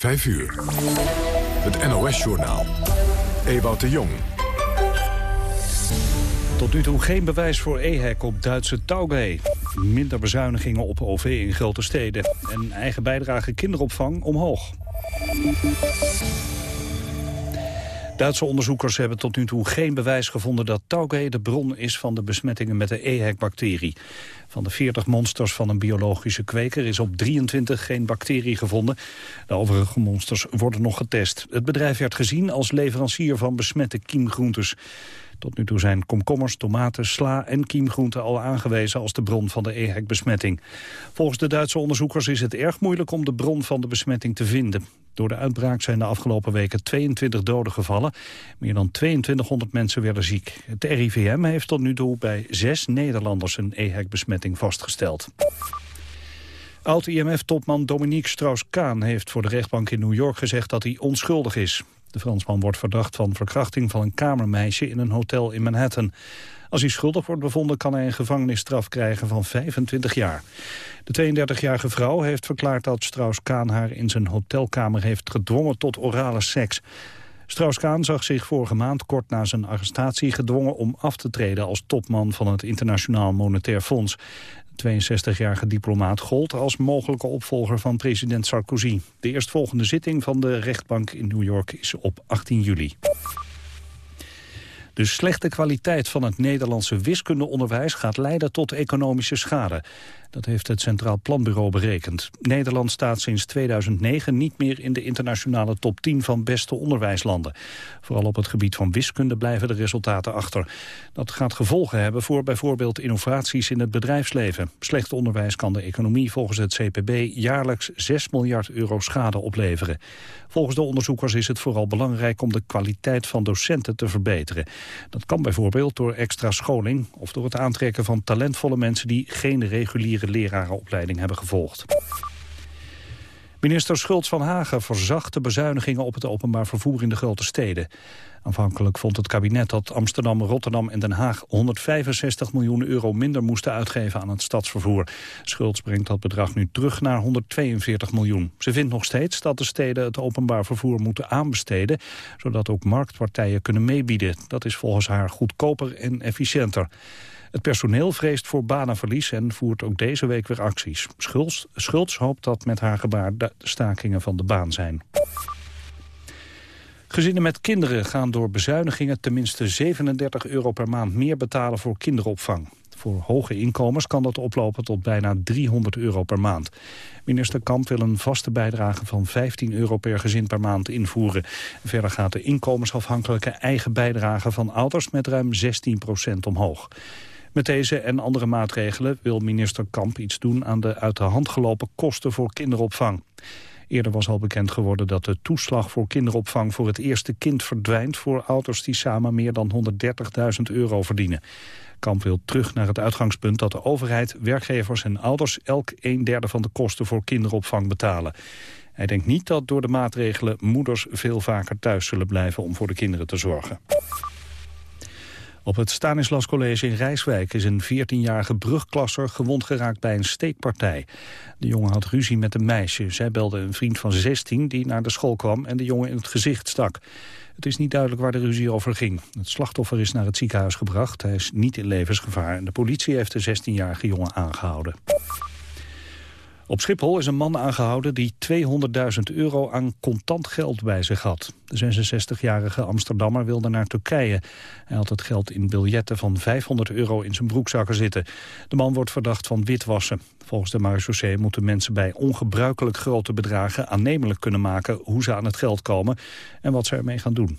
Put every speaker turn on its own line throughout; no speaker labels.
5 uur. Het NOS-journaal. Ewout de Jong.
Tot nu toe geen bewijs voor EHEC op Duitse Taugé. Minder bezuinigingen op OV in grote steden. En eigen bijdrage kinderopvang omhoog. Duitse onderzoekers hebben tot nu toe geen bewijs gevonden dat Taugé de bron is van de besmettingen met de EHEC-bacterie. Van de 40 monsters van een biologische kweker is op 23 geen bacterie gevonden. De overige monsters worden nog getest. Het bedrijf werd gezien als leverancier van besmette kiemgroentes. Tot nu toe zijn komkommers, tomaten, sla en kiemgroenten al aangewezen als de bron van de EHEC-besmetting. Volgens de Duitse onderzoekers is het erg moeilijk om de bron van de besmetting te vinden. Door de uitbraak zijn de afgelopen weken 22 doden gevallen. Meer dan 2200 mensen werden ziek. Het RIVM heeft tot nu toe bij zes Nederlanders een EHEC-besmetting vastgesteld. Oud-IMF-topman Dominique Strauss-Kaan heeft voor de rechtbank in New York gezegd dat hij onschuldig is. De Fransman wordt verdacht van verkrachting van een kamermeisje in een hotel in Manhattan. Als hij schuldig wordt bevonden kan hij een gevangenisstraf krijgen van 25 jaar. De 32-jarige vrouw heeft verklaard dat Strauss-Kaan haar in zijn hotelkamer heeft gedwongen tot orale seks. Strauss-Kaan zag zich vorige maand kort na zijn arrestatie gedwongen om af te treden als topman van het Internationaal Monetair Fonds. 62-jarige diplomaat gold als mogelijke opvolger van president Sarkozy. De eerstvolgende zitting van de rechtbank in New York is op 18 juli. De slechte kwaliteit van het Nederlandse wiskundeonderwijs gaat leiden tot economische schade. Dat heeft het Centraal Planbureau berekend. Nederland staat sinds 2009 niet meer in de internationale top 10 van beste onderwijslanden. Vooral op het gebied van wiskunde blijven de resultaten achter. Dat gaat gevolgen hebben voor bijvoorbeeld innovaties in het bedrijfsleven. Slecht onderwijs kan de economie volgens het CPB jaarlijks 6 miljard euro schade opleveren. Volgens de onderzoekers is het vooral belangrijk om de kwaliteit van docenten te verbeteren. Dat kan bijvoorbeeld door extra scholing of door het aantrekken van talentvolle mensen die geen reguliere lerarenopleiding hebben gevolgd. Minister Schultz van Hagen verzacht de bezuinigingen op het openbaar vervoer in de grote steden. Aanvankelijk vond het kabinet dat Amsterdam, Rotterdam en Den Haag 165 miljoen euro minder moesten uitgeven aan het stadsvervoer. Schultz brengt dat bedrag nu terug naar 142 miljoen. Ze vindt nog steeds dat de steden het openbaar vervoer moeten aanbesteden, zodat ook marktpartijen kunnen meebieden. Dat is volgens haar goedkoper en efficiënter. Het personeel vreest voor banenverlies en voert ook deze week weer acties. Schultz, hoopt dat met haar gebaar de stakingen van de baan zijn. Gezinnen met kinderen gaan door bezuinigingen tenminste 37 euro per maand meer betalen voor kinderopvang. Voor hoge inkomens kan dat oplopen tot bijna 300 euro per maand. Minister Kamp wil een vaste bijdrage van 15 euro per gezin per maand invoeren. Verder gaat de inkomensafhankelijke eigen bijdrage van ouders met ruim 16% omhoog. Met deze en andere maatregelen wil minister Kamp iets doen aan de uit de hand gelopen kosten voor kinderopvang. Eerder was al bekend geworden dat de toeslag voor kinderopvang voor het eerste kind verdwijnt voor ouders die samen meer dan 130.000 euro verdienen. Kamp wil terug naar het uitgangspunt dat de overheid, werkgevers en ouders elk een derde van de kosten voor kinderopvang betalen. Hij denkt niet dat door de maatregelen moeders veel vaker thuis zullen blijven om voor de kinderen te zorgen. Op het Stanislas College in Rijswijk is een 14-jarige brugklasser gewond geraakt bij een steekpartij. De jongen had ruzie met een meisje. Zij belde een vriend van 16 die naar de school kwam en de jongen in het gezicht stak. Het is niet duidelijk waar de ruzie over ging. Het slachtoffer is naar het ziekenhuis gebracht. Hij is niet in levensgevaar en de politie heeft de 16-jarige jongen aangehouden. Op Schiphol is een man aangehouden die 200.000 euro aan contant geld bij zich had. De 66-jarige Amsterdammer wilde naar Turkije. Hij had het geld in biljetten van 500 euro in zijn broekzakken zitten. De man wordt verdacht van witwassen. Volgens de marechaussee moeten mensen bij ongebruikelijk grote bedragen aannemelijk kunnen maken hoe ze aan het geld komen en wat ze ermee gaan doen.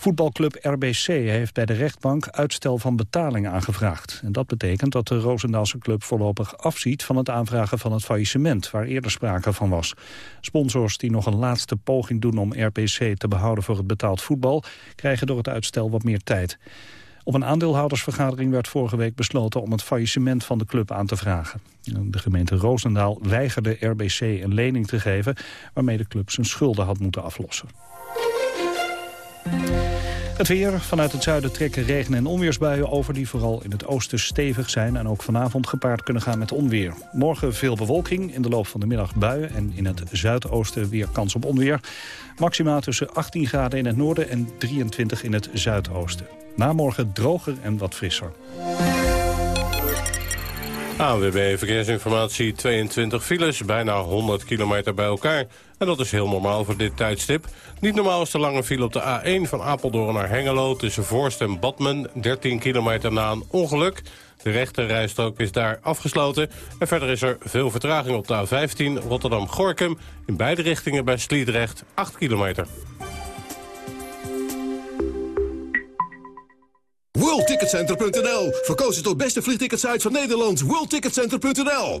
Voetbalclub RBC heeft bij de rechtbank uitstel van betaling aangevraagd. En dat betekent dat de Roosendaalse club voorlopig afziet van het aanvragen van het faillissement, waar eerder sprake van was. Sponsors die nog een laatste poging doen om RBC te behouden voor het betaald voetbal, krijgen door het uitstel wat meer tijd. Op een aandeelhoudersvergadering werd vorige week besloten om het faillissement van de club aan te vragen. De gemeente Roosendaal weigerde RBC een lening te geven waarmee de club zijn schulden had moeten aflossen. Het weer. Vanuit het zuiden trekken regen- en onweersbuien over... die vooral in het oosten stevig zijn en ook vanavond gepaard kunnen gaan met onweer. Morgen veel bewolking, in de loop van de middag buien... en in het zuidoosten weer kans op onweer. Maxima tussen 18 graden in het noorden en 23 in het zuidoosten. Na morgen droger en wat frisser.
AWB Verkeersinformatie, 22 files, bijna 100 kilometer bij elkaar. En dat is heel normaal voor dit tijdstip. Niet normaal is de lange file op de A1 van Apeldoorn naar Hengelo... tussen Voorst en Badmen, 13 kilometer na een ongeluk. De rechte rijstrook is daar afgesloten. En verder is er veel vertraging op de A15 Rotterdam-Gorkum... in beide richtingen bij Sliedrecht, 8 kilometer.
WorldTicketCenter.nl Verkozen tot beste vliegticketsite van Nederland. WorldTicketCenter.nl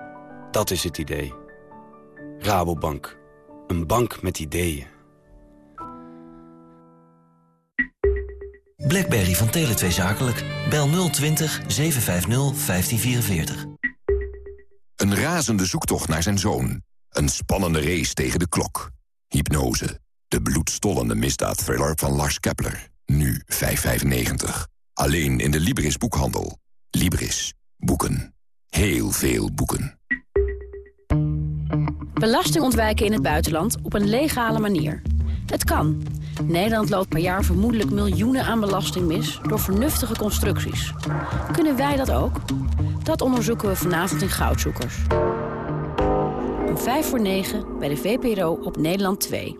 Dat is het idee. Rabobank. Een bank met ideeën.
BlackBerry van Tele2 Zakelijk. Bel 020 750 1544.
Een razende zoektocht naar zijn zoon. Een spannende race tegen de klok. Hypnose. De bloedstollende misdaadthriller van Lars Kepler. Nu 5,95. Alleen in de Libris boekhandel. Libris. Boeken. Heel veel boeken.
Belasting ontwijken in het buitenland op een legale manier. Het kan. Nederland loopt per jaar vermoedelijk miljoenen aan belasting mis... door vernuftige constructies. Kunnen wij dat ook? Dat onderzoeken we vanavond in Goudzoekers. Om 5 voor 9 bij de VPRO op Nederland 2.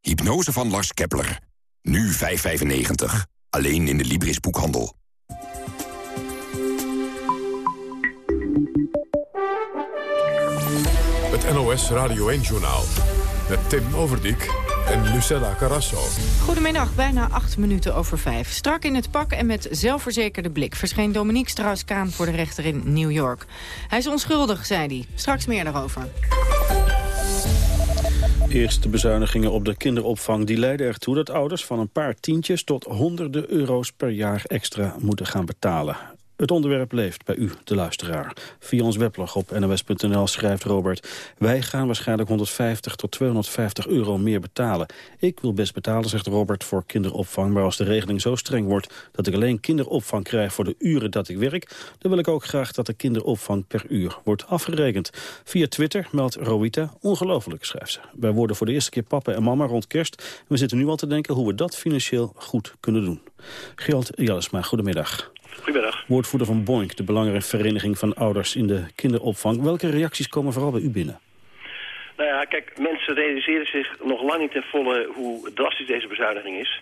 Hypnose van Lars Kepler. Nu 5,95. Alleen in de Libris boekhandel.
NOS Radio 1-journaal. Met Tim Overdijk en Lucella Carrasso.
Goedemiddag, bijna acht minuten over vijf. Strak in het pak en met zelfverzekerde blik... verscheen Dominique Strauss-Kaan voor de rechter in New York. Hij is onschuldig, zei hij. Straks meer daarover.
Eerste bezuinigingen op de kinderopvang die leiden ertoe dat ouders van een paar tientjes tot honderden euro's per jaar extra moeten gaan betalen. Het onderwerp leeft bij u, de luisteraar. Via ons weblog op nws.nl schrijft Robert... wij gaan waarschijnlijk 150 tot 250 euro meer betalen. Ik wil best betalen, zegt Robert, voor kinderopvang... maar als de regeling zo streng wordt dat ik alleen kinderopvang krijg... voor de uren dat ik werk... dan wil ik ook graag dat de kinderopvang per uur wordt afgerekend. Via Twitter meldt Rowita, ongelooflijk, schrijft ze. Wij worden voor de eerste keer papa en mama rond kerst... en we zitten nu al te denken hoe we dat financieel goed kunnen doen. Gerald Jallesma, goedemiddag.
Goedemiddag.
Woordvoerder van Boink, de belangrijke vereniging van ouders in de kinderopvang. Welke reacties komen vooral bij u binnen?
Nou ja, kijk, mensen realiseren zich nog lang niet ten volle hoe drastisch deze bezuiniging is.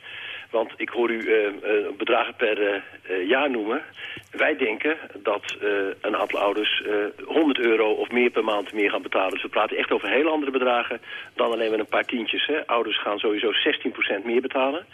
Want ik hoor u uh, uh, bedragen per uh, jaar noemen. Wij denken dat een aantal ouders 100 euro of meer per maand meer gaan betalen. Dus we praten echt over heel andere bedragen dan alleen maar een paar tientjes. Hè. Ouders gaan sowieso 16% meer betalen.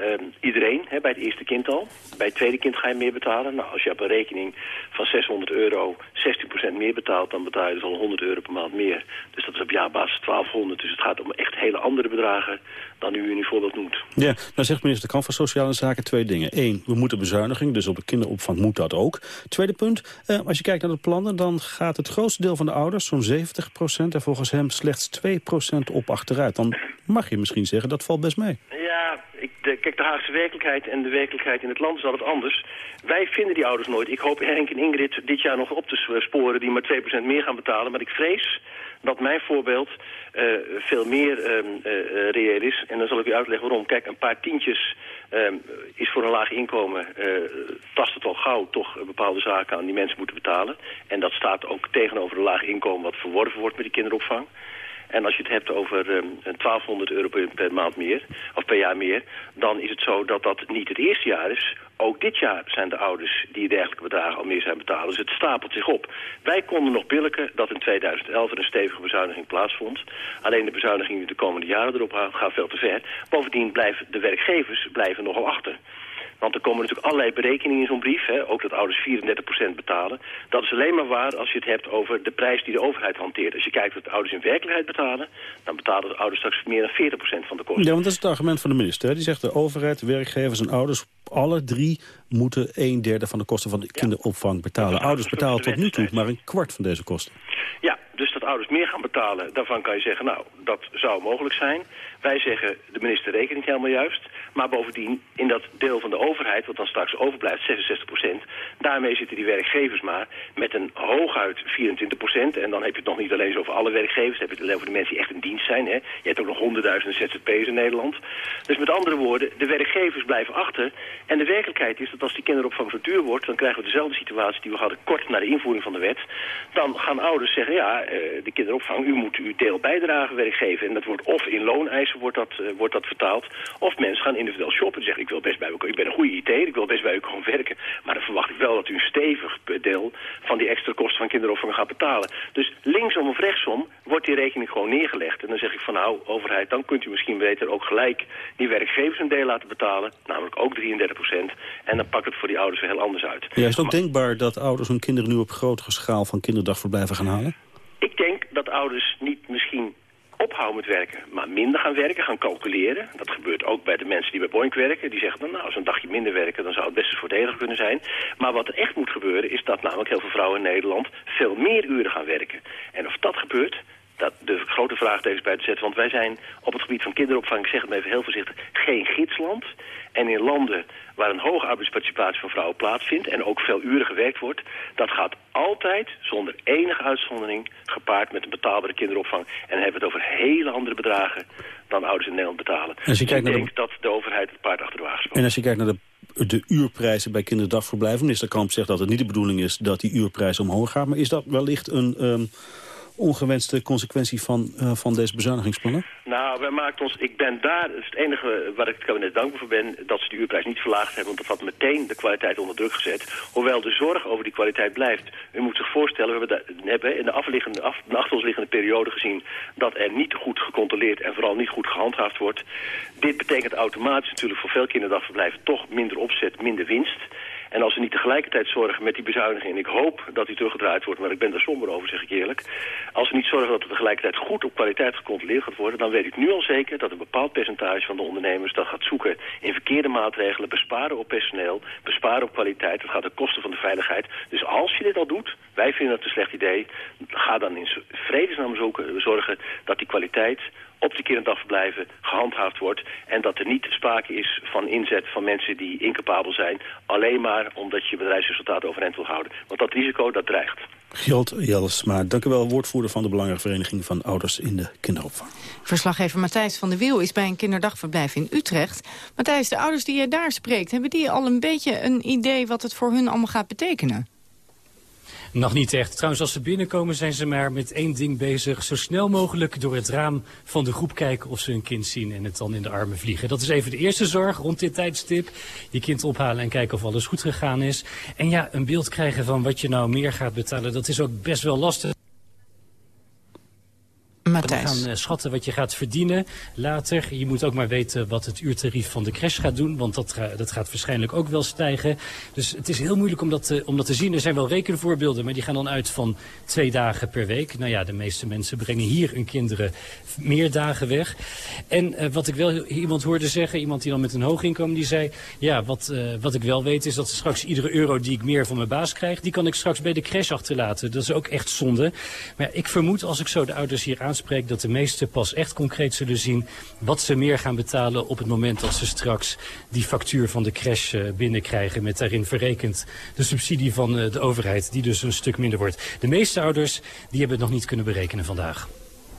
Uh, iedereen, hè, bij het eerste kind al. Bij het tweede kind ga je meer betalen. Nou, als je op een rekening van 600 euro 16% meer betaalt... dan betaal je dus al 100 euro per maand meer. Dus dat is op jaarbasis 1200. Dus het gaat om echt hele andere bedragen dan u in uw voorbeeld noemt.
Ja, nou zegt minister Kamp van Sociale Zaken twee dingen. Eén, we moeten bezuiniging, dus op de kinderopvang moet dat ook. Tweede punt, eh, als je kijkt naar de plannen... dan gaat het grootste deel van de ouders, zo'n 70% en volgens hem slechts 2% op achteruit. Dan mag je misschien zeggen, dat valt best mee.
Ja, ik, kijk, de Haagse werkelijkheid en de werkelijkheid in het land is altijd anders. Wij vinden die ouders nooit. Ik hoop Henk en Ingrid dit jaar nog op te sporen die maar 2% meer gaan betalen. Maar ik vrees dat mijn voorbeeld uh, veel meer uh, reëel is. En dan zal ik u uitleggen waarom. Kijk, een paar tientjes is voor een laag inkomen... tast het al gauw toch bepaalde zaken aan die mensen moeten betalen. En dat staat ook tegenover een laag inkomen wat verworven wordt met die kinderopvang. En als je het hebt over um, ehm, 1200 euro per maand meer, of per jaar meer... dan is het zo dat dat niet het eerste jaar is. Ook dit jaar zijn de ouders die dergelijke bedragen al meer zijn betalen. Dus het stapelt zich op. Wij konden nog billiken dat in 2011 er een stevige bezuiniging plaatsvond. Alleen de bezuiniging die de komende jaren erop gaat veel te ver. Bovendien blijven de werkgevers blijven nogal achter. Want er komen natuurlijk allerlei berekeningen in zo'n brief. Hè? Ook dat ouders 34% betalen. Dat is alleen maar waar als je het hebt over de prijs die de overheid hanteert. Als je kijkt wat de ouders in werkelijkheid betalen... dan betalen de ouders straks meer dan 40% van de kosten.
Ja, want dat is het argument van de minister. Die zegt de overheid, werkgevers en ouders... alle drie moeten een derde van de kosten van de kinderopvang betalen. Ouders betalen tot nu toe maar een kwart van deze kosten.
Ja, dus dat ouders meer gaan betalen, daarvan kan je zeggen... nou, dat zou mogelijk zijn. Wij zeggen, de minister rekent niet helemaal juist. Maar bovendien, in dat deel van de overheid, wat dan straks overblijft, 66 procent... daarmee zitten die werkgevers maar met een hooguit 24 procent. En dan heb je het nog niet alleen over alle werkgevers... dan heb je het alleen over de mensen die echt in dienst zijn. Hè. Je hebt ook nog honderdduizenden ZZP'ers in Nederland. Dus met andere woorden, de werkgevers blijven achter. En de werkelijkheid is dat als die kinderopvang zo duur wordt... dan krijgen we dezelfde situatie die we hadden kort na de invoering van de wet. Dan gaan ouders zeggen, ja, eh, de kinderopvang, u moet uw deel bijdragen werkgever. En dat wordt of in wordt dat, uh, wordt dat vertaald... of mensen gaan individueel shoppen en zeggen... ik wil best bij u, ik ben een goede IT, ik wil best bij u gewoon werken... maar dan verwacht ik wel dat u een stevig deel van die extra kosten van kinderopvang gaat betalen. Dus linksom of rechtsom wordt die rekening gewoon neergelegd. En dan zeg ik van nou, overheid, dan kunt u misschien beter ook gelijk... die werkgevers een deel laten betalen, namelijk ook 33 procent... en dan pakt het voor die ouders weer heel anders uit.
Ja, is het ook denkbaar dat ouders hun kinderen nu op grotere schaal... van kinderdagverblijven gaan halen?
Ik denk dat ouders niet misschien ophouden met werken, maar minder gaan werken, gaan calculeren. Dat gebeurt ook bij de mensen die bij Boink werken. Die zeggen dan, nou, als een dagje minder werken, dan zou het best eens voordelig kunnen zijn. Maar wat er echt moet gebeuren, is dat namelijk heel veel vrouwen in Nederland veel meer uren gaan werken. En of dat gebeurt, dat de grote vraagtekens bij te zetten. Want wij zijn op het gebied van kinderopvang, ik zeg het even heel voorzichtig, geen gidsland. En in landen waar een hoge arbeidsparticipatie van vrouwen plaatsvindt... en ook veel uren gewerkt wordt... dat gaat altijd, zonder enige uitzondering, gepaard met een betaalbare kinderopvang. En dan hebben we het over hele andere bedragen dan ouders in Nederland betalen.
Als je
dus
kijkt
ik
naar
denk dat de overheid het paard achter de wagen
En als je kijkt naar de de uurprijzen bij kinderdagverblijven. Minister Kamp zegt dat het niet de bedoeling is dat die uurprijs omhoog gaat. Maar is dat wellicht een, um, ongewenste consequentie van, uh, van deze bezuinigingsplannen?
Nou, wij maken ons, ik ben daar, het enige waar ik het kabinet dankbaar voor ben, dat ze de uurprijs niet verlaagd hebben, want dat had meteen de kwaliteit onder druk gezet. Hoewel de zorg over die kwaliteit blijft. U moet zich voorstellen, we hebben, hebben in de, afliggende, af, de achter ons liggende periode gezien dat er niet goed gecontroleerd en vooral niet goed gehandhaafd wordt. Dit betekent automatisch natuurlijk voor veel kinderdagverblijven toch minder opzet, minder winst. En als we niet tegelijkertijd zorgen met die bezuiniging... ik hoop dat die teruggedraaid wordt, maar ik ben daar somber over, zeg ik eerlijk... als we niet zorgen dat er tegelijkertijd goed op kwaliteit gecontroleerd gaat worden... dan weet ik nu al zeker dat een bepaald percentage van de ondernemers... dan gaat zoeken in verkeerde maatregelen, besparen op personeel... besparen op kwaliteit, dat gaat de kosten van de veiligheid. Dus als je dit al doet, wij vinden het een slecht idee... ga dan in vredesnaam zorgen dat die kwaliteit op de kinderdagverblijven gehandhaafd wordt... en dat er niet sprake is van inzet van mensen die incapabel zijn... alleen maar omdat je bedrijfsresultaten overeind wil houden. Want dat risico, dat dreigt.
Gjalt Jellesma, dank u wel, woordvoerder van de Belangenvereniging van Ouders in de Kinderopvang.
Verslaggever Matthijs van de Wiel is bij een kinderdagverblijf in Utrecht. Matthijs, de ouders die je daar spreekt, hebben die al een beetje een idee wat het voor hun allemaal gaat betekenen?
Nog niet echt. Trouwens, als ze binnenkomen zijn ze maar met één ding bezig. Zo snel mogelijk door het raam van de groep kijken of ze hun kind zien en het dan in de armen vliegen. Dat is even de eerste zorg rond dit tijdstip. Je kind ophalen en kijken of alles goed gegaan is. En ja, een beeld krijgen van wat je nou meer gaat betalen, dat is ook best wel lastig.
Matthijs.
We gaan uh, schatten wat je gaat verdienen later. Je moet ook maar weten wat het uurtarief van de crash gaat doen. Want dat, dat gaat waarschijnlijk ook wel stijgen. Dus het is heel moeilijk om dat, te, om dat te zien. Er zijn wel rekenvoorbeelden, maar die gaan dan uit van twee dagen per week. Nou ja, de meeste mensen brengen hier hun kinderen meer dagen weg. En uh, wat ik wel iemand hoorde zeggen, iemand die dan met een hoog inkomen, die zei... Ja, wat, wat ik wel weet is dat straks iedere euro die ik meer van mijn baas krijg... die kan ik straks bij de crash achterlaten. Dat is ook echt zonde. Maar ik vermoed als ik zo de ouders hier dat de meeste meesten pas echt concreet zullen zien wat ze meer gaan betalen op het moment dat ze straks die factuur van de crash binnenkrijgen met daarin verrekend de subsidie van de overheid die dus een stuk minder wordt. De meeste ouders die hebben het nog niet kunnen berekenen vandaag.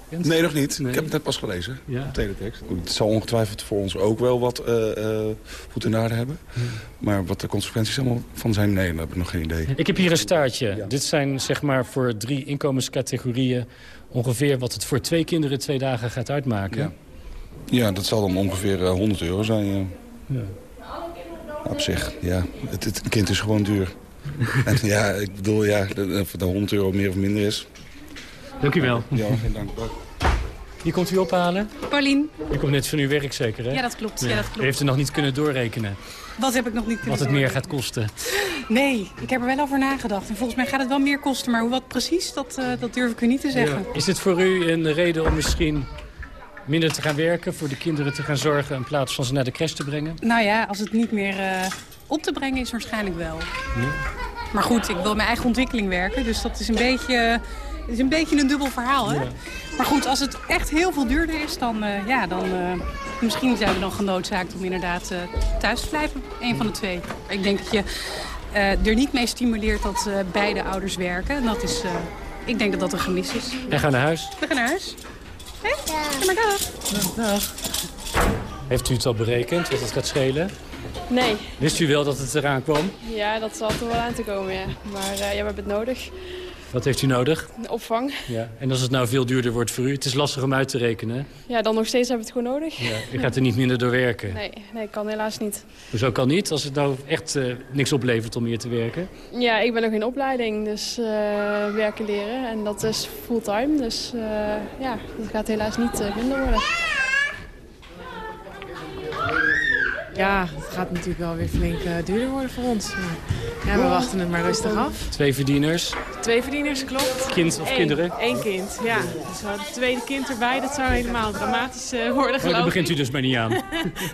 Nee, nog niet. Ik heb het net pas gelezen, ja. teletext. Het zal ongetwijfeld voor ons ook wel wat uh, voet in de aarde hebben. Maar wat de consequenties allemaal van zijn, nee, daar heb ik nog geen idee.
Ik heb hier een staartje. Dit zijn zeg maar voor drie inkomenscategorieën ongeveer wat het voor twee kinderen twee dagen gaat uitmaken.
Ja, ja dat zal dan ongeveer 100 euro zijn. Ja. Op zich, ja. Het, het, een kind is gewoon duur. en ja, ik bedoel, ja, of het 100 euro meer of minder is...
Dank u wel.
Ja, geen dank.
Wie komt u ophalen?
Paulien.
U komt net van uw werk zeker, hè?
Ja, dat klopt. Ja. dat klopt.
U heeft u nog niet kunnen doorrekenen?
Wat heb ik nog niet kunnen
Wat het meer gaat kosten?
Nee, ik heb er wel over nagedacht. En volgens mij gaat het wel meer kosten. Maar hoe wat precies, dat, uh, dat durf ik u niet te zeggen. Ja.
Is het voor u een reden om misschien minder te gaan werken... voor de kinderen te gaan zorgen in plaats van ze naar de crash te brengen?
Nou ja, als het niet meer uh, op te brengen is, waarschijnlijk wel. Ja. Maar goed, ik wil mijn eigen ontwikkeling werken. Dus dat is een beetje... Het is een beetje een dubbel verhaal, hè? Ja. Maar goed, als het echt heel veel duurder is, dan, uh, ja, dan uh, misschien zijn we dan genoodzaakt om inderdaad uh, thuis te blijven. Eén van de twee. Ik denk dat je er niet mee stimuleert dat beide ouders werken. En dat is, ik denk dat dat een gemis is.
En gaan naar huis?
We gaan naar huis. Hé? Hey? Ja. maar dag.
dag. Heeft u het al berekend, wat het gaat schelen?
Nee.
Wist u wel dat het eraan kwam?
Ja, dat zal er wel aan te komen, ja. Maar ja, we hebben het nodig.
Wat heeft u nodig?
Opvang.
Ja. En als het nou veel duurder wordt voor u, het is lastig om uit te rekenen.
Ja, dan nog steeds hebben we het gewoon nodig.
Ja, u gaat er niet minder door werken.
Nee, nee kan helaas niet.
Hoezo kan niet, als het nou echt uh, niks oplevert om meer te werken?
Ja, ik ben nog in opleiding, dus uh, werken leren. En dat is fulltime, dus uh, ja, dat gaat helaas niet minder worden.
Ja, het gaat natuurlijk wel weer flink uh, duurder worden voor ons. Maar ja, we wachten het maar rustig af.
Twee verdieners?
Twee verdieners, klopt.
Kind of
Eén,
kinderen?
Eén kind, ja. Dus het tweede kind erbij, dat zou helemaal dramatisch uh, worden, geloof
oh, Daar begint u dus maar niet aan.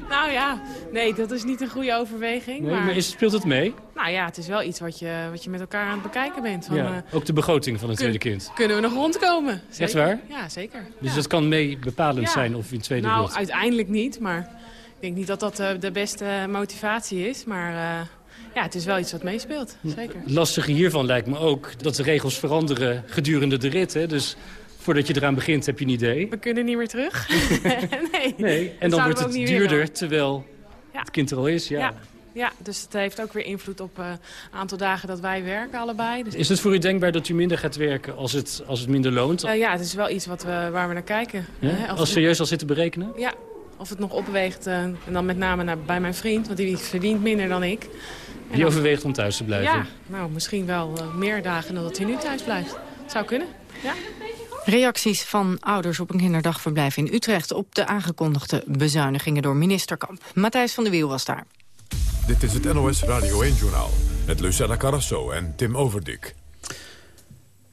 nou ja, nee, dat is niet een goede overweging.
Nee,
maar,
maar is, speelt het mee?
Nou ja, het is wel iets wat je, wat je met elkaar aan het bekijken bent. Van,
ja,
uh,
ook de begroting van het tweede kind.
Kunnen we nog rondkomen?
Zeker. Echt waar?
Ja, zeker.
Dus
ja.
dat kan mee bepalend ja. zijn of je een tweede
nou,
wilt?
Nou, uiteindelijk niet, maar... Ik denk niet dat dat uh, de beste motivatie is, maar uh, ja, het is wel iets wat meespeelt, zeker.
Het lastige hiervan lijkt me ook dat de regels veranderen gedurende de rit. Hè? Dus voordat je eraan begint heb je een idee.
We kunnen niet meer terug. nee.
nee. En dan wordt het duurder, terwijl ja. het kind er al is. Ja.
ja. Ja, dus het heeft ook weer invloed op het uh, aantal dagen dat wij werken allebei. Dus
is het voor u denkbaar dat u minder gaat werken als het, als het minder loont?
Uh, ja, het is wel iets wat we, waar we naar kijken.
Ja? Hè? Als, als serieus al zitten berekenen?
Ja, of het nog opweegt. Uh, en dan met name naar, bij mijn vriend, want die verdient minder dan ik. En
die dan, overweegt om thuis te blijven?
Ja, nou, misschien wel uh, meer dagen dan dat hij nu thuis blijft. Zou kunnen, ja. Reacties van ouders op een kinderdagverblijf in Utrecht... op de aangekondigde bezuinigingen door minister Kamp. Matthijs van der Wiel was daar.
Dit is het NOS Radio 1-journaal met Lucella Carrasso en Tim Overdik.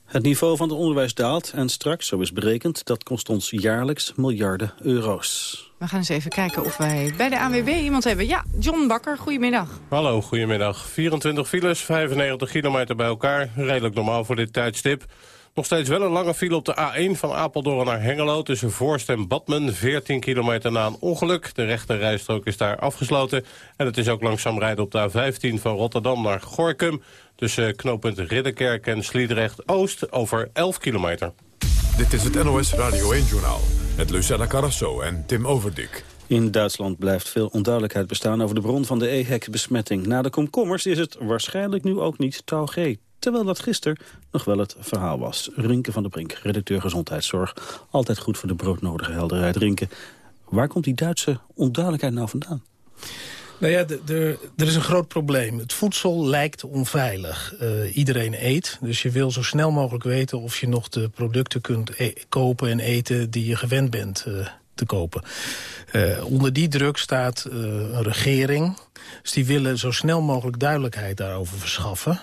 Het niveau van het onderwijs daalt en straks, zo is berekend... dat kost ons jaarlijks miljarden euro's.
We gaan eens even kijken of wij bij de ANWB iemand hebben. Ja, John Bakker, goedemiddag.
Hallo, goedemiddag. 24 files, 95 kilometer bij elkaar. Redelijk normaal voor dit tijdstip. Nog steeds wel een lange file op de A1 van Apeldoorn naar Hengelo... tussen Voorst en Badmen, 14 kilometer na een ongeluk. De rechte rijstrook is daar afgesloten. En het is ook langzaam rijden op de A15 van Rotterdam naar Gorkum... tussen knooppunt Ridderkerk en Sliedrecht-Oost over 11 kilometer.
Dit is het NOS Radio 1-journaal met Lucella Carrasso en Tim Overdik.
In Duitsland blijft veel onduidelijkheid bestaan over de bron van de EHEC-besmetting. Na de komkommers is het waarschijnlijk nu ook niet Tauge. Terwijl dat gisteren nog wel het verhaal was. Rinke van der Brink, redacteur Gezondheidszorg. Altijd goed voor de broodnodige helderheid. Rinke, waar komt die Duitse onduidelijkheid nou vandaan?
Nou ja, er is een groot probleem. Het voedsel lijkt onveilig. Uh, iedereen eet, dus je wil zo snel mogelijk weten... of je nog de producten kunt e kopen en eten die je gewend bent uh, te kopen. Uh, onder die druk staat een regering. Dus die willen zo snel mogelijk duidelijkheid daarover verschaffen.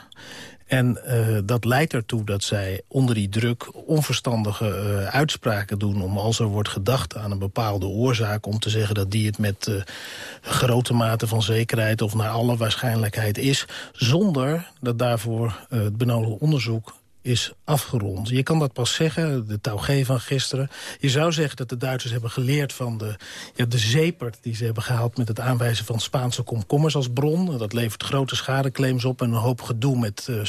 En uh, dat leidt ertoe dat zij onder die druk onverstandige uh, uitspraken doen... om als er wordt gedacht aan een bepaalde oorzaak... om te zeggen dat die het met uh, grote mate van zekerheid... of naar alle waarschijnlijkheid is... zonder dat daarvoor het benodigde onderzoek is afgerond. Je kan dat pas zeggen, de Taugé van gisteren. Je zou zeggen dat de Duitsers hebben geleerd van de, ja, de zepert... die ze hebben gehaald met het aanwijzen van Spaanse komkommers als bron. Dat levert grote schadeclaims op en een hoop gedoe met uh,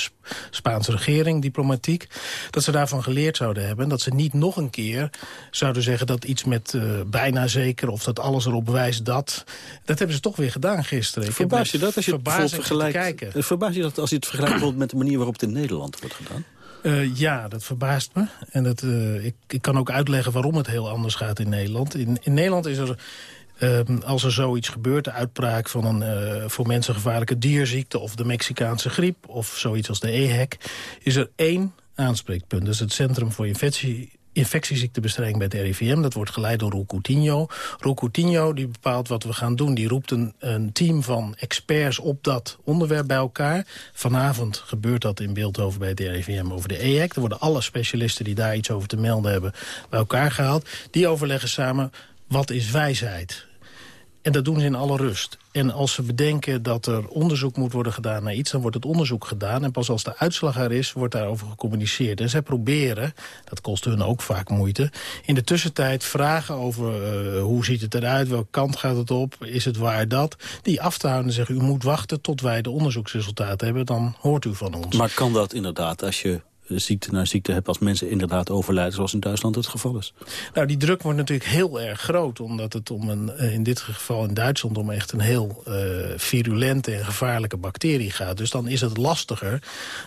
Spaanse regering, diplomatiek. Dat ze daarvan geleerd zouden hebben. En dat ze niet nog een keer zouden zeggen dat iets met uh, bijna zeker... of dat alles erop wijst dat. Dat hebben ze toch weer gedaan gisteren.
Verbaas je dat als je het vergelijkt? Verbaas je dat als je het vergelijkt met de manier waarop het in Nederland wordt gedaan?
Uh, ja, dat verbaast me. En dat, uh, ik, ik kan ook uitleggen waarom het heel anders gaat in Nederland. In, in Nederland is er Um, als er zoiets gebeurt, de uitbraak van een uh, voor mensen gevaarlijke dierziekte... of de Mexicaanse griep of zoiets als de EHEC... is er één aanspreekpunt. Is het Centrum voor Infectie, infectieziektebestrijding bij het RIVM. Dat wordt geleid door Roel Coutinho. Roel Coutinho die bepaalt wat we gaan doen. Die roept een, team van experts op dat onderwerp bij elkaar. Vanavond gebeurt dat in Beeldhoven bij het RIVM over de EHEC. Er worden alle specialisten die daar iets over te melden hebben bij elkaar gehaald. Die overleggen samen wat is wijsheid. En dat doen ze in alle rust. En als ze bedenken dat er onderzoek moet worden gedaan naar iets... dan wordt het onderzoek gedaan. En pas als de uitslag er is, wordt daarover gecommuniceerd. En zij proberen, dat kost hun ook vaak moeite... in de tussentijd vragen over uh, hoe ziet het eruit... welke kant gaat het op, is het waar dat... die af te houden en zeggen... u moet wachten tot wij de onderzoeksresultaten hebben... dan hoort u van ons.
Maar kan dat inderdaad als je ziekte naar ziekte hebt... als mensen inderdaad overlijden, zoals in Duitsland het geval is?
Nou, die druk wordt natuurlijk heel erg groot... omdat het om een, eh, in dit geval in Duitsland om echt een heel uh, virulente en gevaarlijke bacterie gaat. Dus dan is het lastiger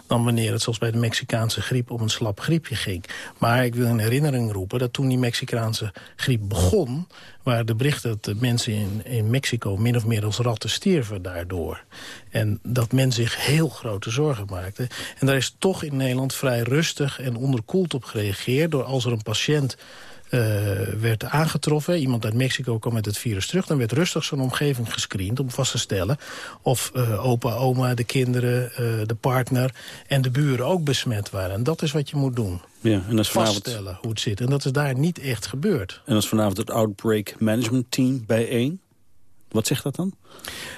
dan wanneer het zoals bij de Mexicaanse griep... om een slap griepje ging. Maar ik wil in herinnering roepen dat toen die Mexicaanse griep begon waar de bericht dat mensen in, in Mexico min of meer als ratten stierven daardoor. En dat men zich heel grote zorgen maakte. En daar is toch in Nederland vrij rustig en onderkoeld op gereageerd... door als er een patiënt werd aangetroffen. Iemand uit Mexico kwam met het virus terug. Dan werd rustig zo'n omgeving gescreend om vast te stellen... of uh, opa, oma, de kinderen, uh, de partner en de buren ook besmet waren. En dat is wat je moet doen.
Ja, en dat is vanavond...
Vaststellen hoe het zit. En dat is daar niet echt gebeurd.
En dat is vanavond het Outbreak Management Team bijeen. Wat zegt dat dan?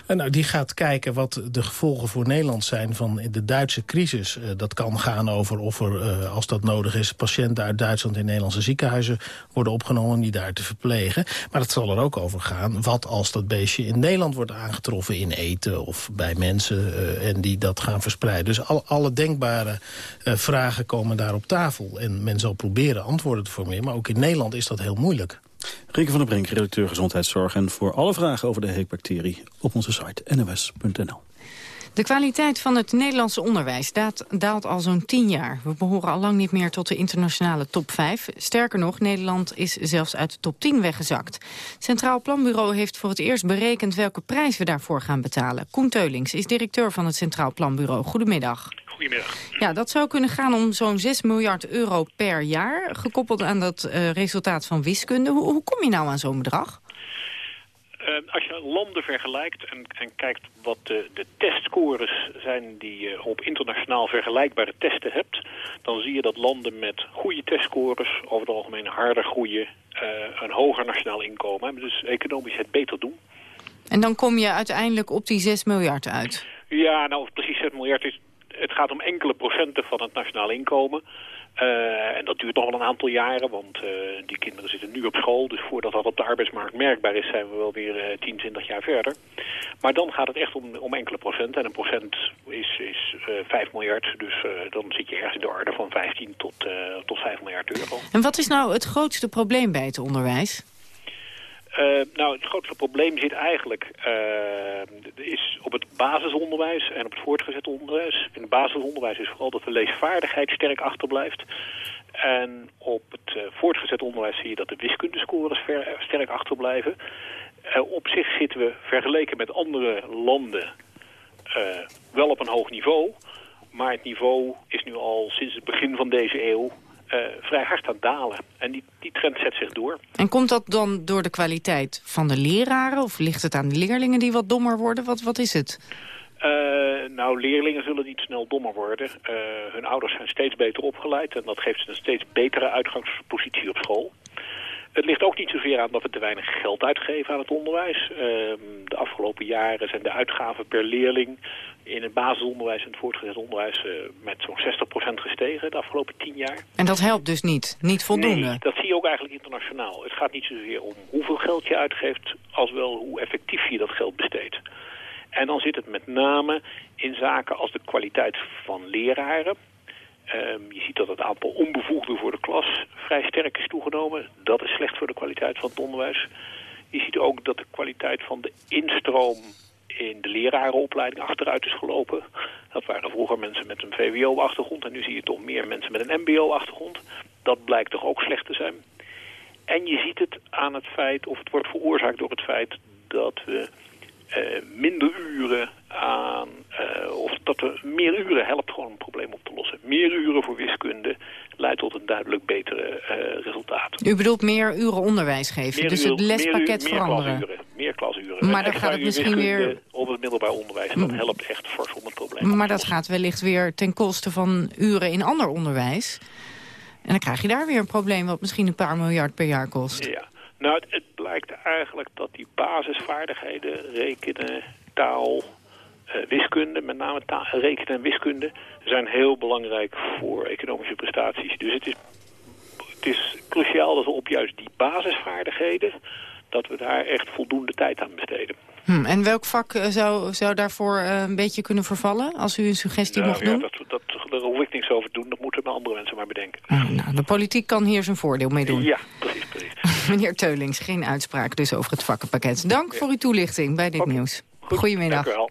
En nou, die gaat kijken wat de gevolgen voor Nederland zijn van de Duitse crisis. Uh, dat kan gaan over of er, uh, als dat nodig is... patiënten uit Duitsland in Nederlandse ziekenhuizen worden opgenomen... om die daar te verplegen. Maar het zal er ook over gaan wat als dat beestje in Nederland wordt aangetroffen... in eten of bij mensen en die dat gaan verspreiden. Dus al, alle denkbare vragen komen daar op tafel. En men zal proberen antwoorden te formeren. Maar ook in Nederland is dat heel moeilijk.
Rieke van der Brink, redacteur Gezondheidszorg. En voor alle vragen over de heekbacterie op onze site nws.nl.
De kwaliteit van het Nederlandse onderwijs daalt, al zo'n tien jaar. We behoren al lang niet meer tot de internationale top 5. Sterker nog, Nederland is zelfs uit de top 10 weggezakt. Centraal Planbureau heeft voor het eerst berekend welke prijs we daarvoor gaan betalen. Koen Teulings is directeur van het Centraal Planbureau. Goedemiddag.
Goedemiddag.
Ja, dat zou kunnen gaan om zo'n 6 miljard euro per jaar... gekoppeld aan dat uh, resultaat van wiskunde. Hoe, hoe kom je nou aan zo'n bedrag?
Uh, als je landen vergelijkt en, en kijkt wat de, de, testscores zijn die je op internationaal vergelijkbare testen hebt, dan zie je dat landen met goede testscores over het algemeen harder groeien, uh, een hoger nationaal inkomen hebben, dus economisch het beter doen.
En dan kom je uiteindelijk op die 6 miljard uit?
Ja, nou precies 6 miljard is het gaat om enkele procenten van het nationaal inkomen. Uh, en dat duurt nog wel een aantal jaren, want uh, die kinderen zitten nu op school. Dus voordat dat op de arbeidsmarkt merkbaar is, zijn we wel weer uh, 10, 20 jaar verder. Maar dan gaat het echt om, om enkele procenten. En een procent is, is 5 miljard. Dus dan zit je ergens in de orde van 15 tot, tot 5 miljard euro.
En wat is nou het grootste probleem bij het onderwijs?
Uh, nou, het grootste probleem zit eigenlijk uh, is op het basisonderwijs en op het voortgezet onderwijs. In het basisonderwijs is vooral dat de leesvaardigheid sterk achterblijft. En op het uh, voortgezet onderwijs zie je dat de wiskundescores ver, sterk achterblijven. op zich zitten we vergeleken met andere landen wel op een hoog niveau. Maar het niveau is nu al sinds het begin van deze eeuw vrij hard aan het dalen. En die, die trend zet zich door.
En komt dat dan door de kwaliteit van de leraren? Of ligt het aan de leerlingen die wat dommer worden? Wat, wat is het?
Uh, nou, leerlingen zullen niet snel dommer worden. Uh, hun ouders zijn steeds beter opgeleid en dat geeft ze een steeds betere uitgangspositie op school. Het ligt ook niet zozeer aan dat we te weinig geld uitgeven aan het onderwijs. Ehm, de afgelopen jaren zijn de uitgaven per leerling in het basisonderwijs en het voortgezet onderwijs uh, met zo'n 60% gestegen de afgelopen 10 jaar.
En dat helpt dus niet? Niet voldoende?
Nee, dat zie je ook eigenlijk internationaal. Het gaat niet zozeer om hoeveel geld je uitgeeft, als wel hoe effectief je dat geld besteedt. En dan zit het met name in zaken als de kwaliteit van leraren. Um, je ziet dat het aantal onbevoegden voor de klas vrij sterk is toegenomen. Dat is slecht voor de kwaliteit van het onderwijs. Je ziet ook dat de kwaliteit van de instroom in de lerarenopleiding achteruit is gelopen. Dat waren vroeger mensen met een VWO-achtergrond en nu zie je toch meer mensen met een MBO-achtergrond. Dat blijkt toch ook slecht te zijn. En je ziet het aan het feit, of het wordt veroorzaakt door het feit dat we minder uren aan, uh, of dat er meer uren helpt gewoon een probleem op te lossen. Meer uren voor wiskunde leidt tot een duidelijk betere uh, resultaat.
U bedoelt meer uren onderwijs geven,
meer
dus het lespakket
meer,
veranderen?
Meer klasuren, meer klasuren.
Maar dan gaat het misschien weer...
Op het middelbaar onderwijs, en dat helpt echt fors om het probleem
Maar dat gaat wellicht weer ten koste van uren in ander onderwijs. En dan krijg je daar weer een probleem wat misschien een paar miljard per jaar kost.
Ja. Nou, het, het blijkt eigenlijk dat die basisvaardigheden, rekenen, taal, uh, wiskunde, met name rekenen en wiskunde, zijn heel belangrijk voor economische prestaties. Dus het is, het is cruciaal dat we op juist die basisvaardigheden, dat we daar echt voldoende tijd aan besteden.
Hm, en welk vak uh, zou, zou daarvoor uh, een beetje kunnen vervallen, als u een suggestie
nou,
mocht
ja,
doen?
Dat, dat, daar hoef ik niks over te doen, dat moeten andere mensen maar bedenken.
Ah, nou, de politiek kan hier zijn voordeel mee doen.
Ja, precies.
Meneer Teulings, geen uitspraak dus over het vakkenpakket. Dank ja. voor uw toelichting bij dit
okay.
nieuws.
Goed,
Goedemiddag.
Dank u wel.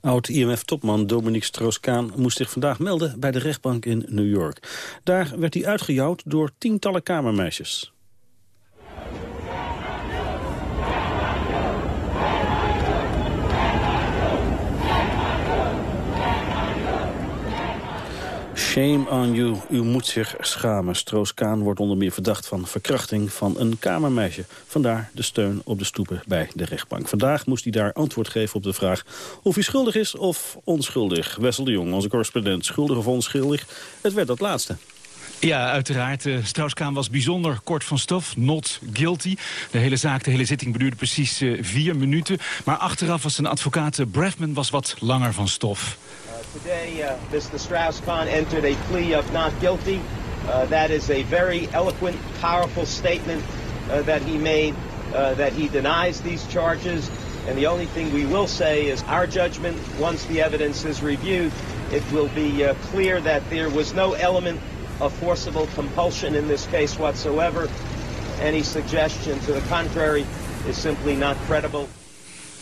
Oud-IMF-topman Dominique Strauss-Kaan moest zich vandaag melden bij de rechtbank in New York. Daar werd hij uitgejouwd door tientallen kamermeisjes. Shame on you. U moet zich schamen. Stroos-Kaan wordt onder meer verdacht van verkrachting van een kamermeisje. Vandaar de steun op de stoepen bij de rechtbank. Vandaag moest hij daar antwoord geven op de vraag of hij schuldig is of onschuldig. Wessel de Jong, onze correspondent, schuldig of onschuldig. Het werd dat laatste.
Ja, uiteraard. Uh, Strauss-Kaan was bijzonder kort van stof. Not guilty. De hele zaak, de hele zitting beduurde precies uh, vier minuten. Maar achteraf was zijn advocaat uh, Brefman was wat langer van stof.
Today, uh, Mr. Strauss-Kahn entered a plea of not guilty. Uh, that is a very eloquent, powerful statement uh, that he made, that he denies these charges. And the only thing we will say is our judgment, once the evidence is reviewed, it will be clear that there was no element of forcible compulsion in this case whatsoever. Any suggestion to the contrary is simply not credible.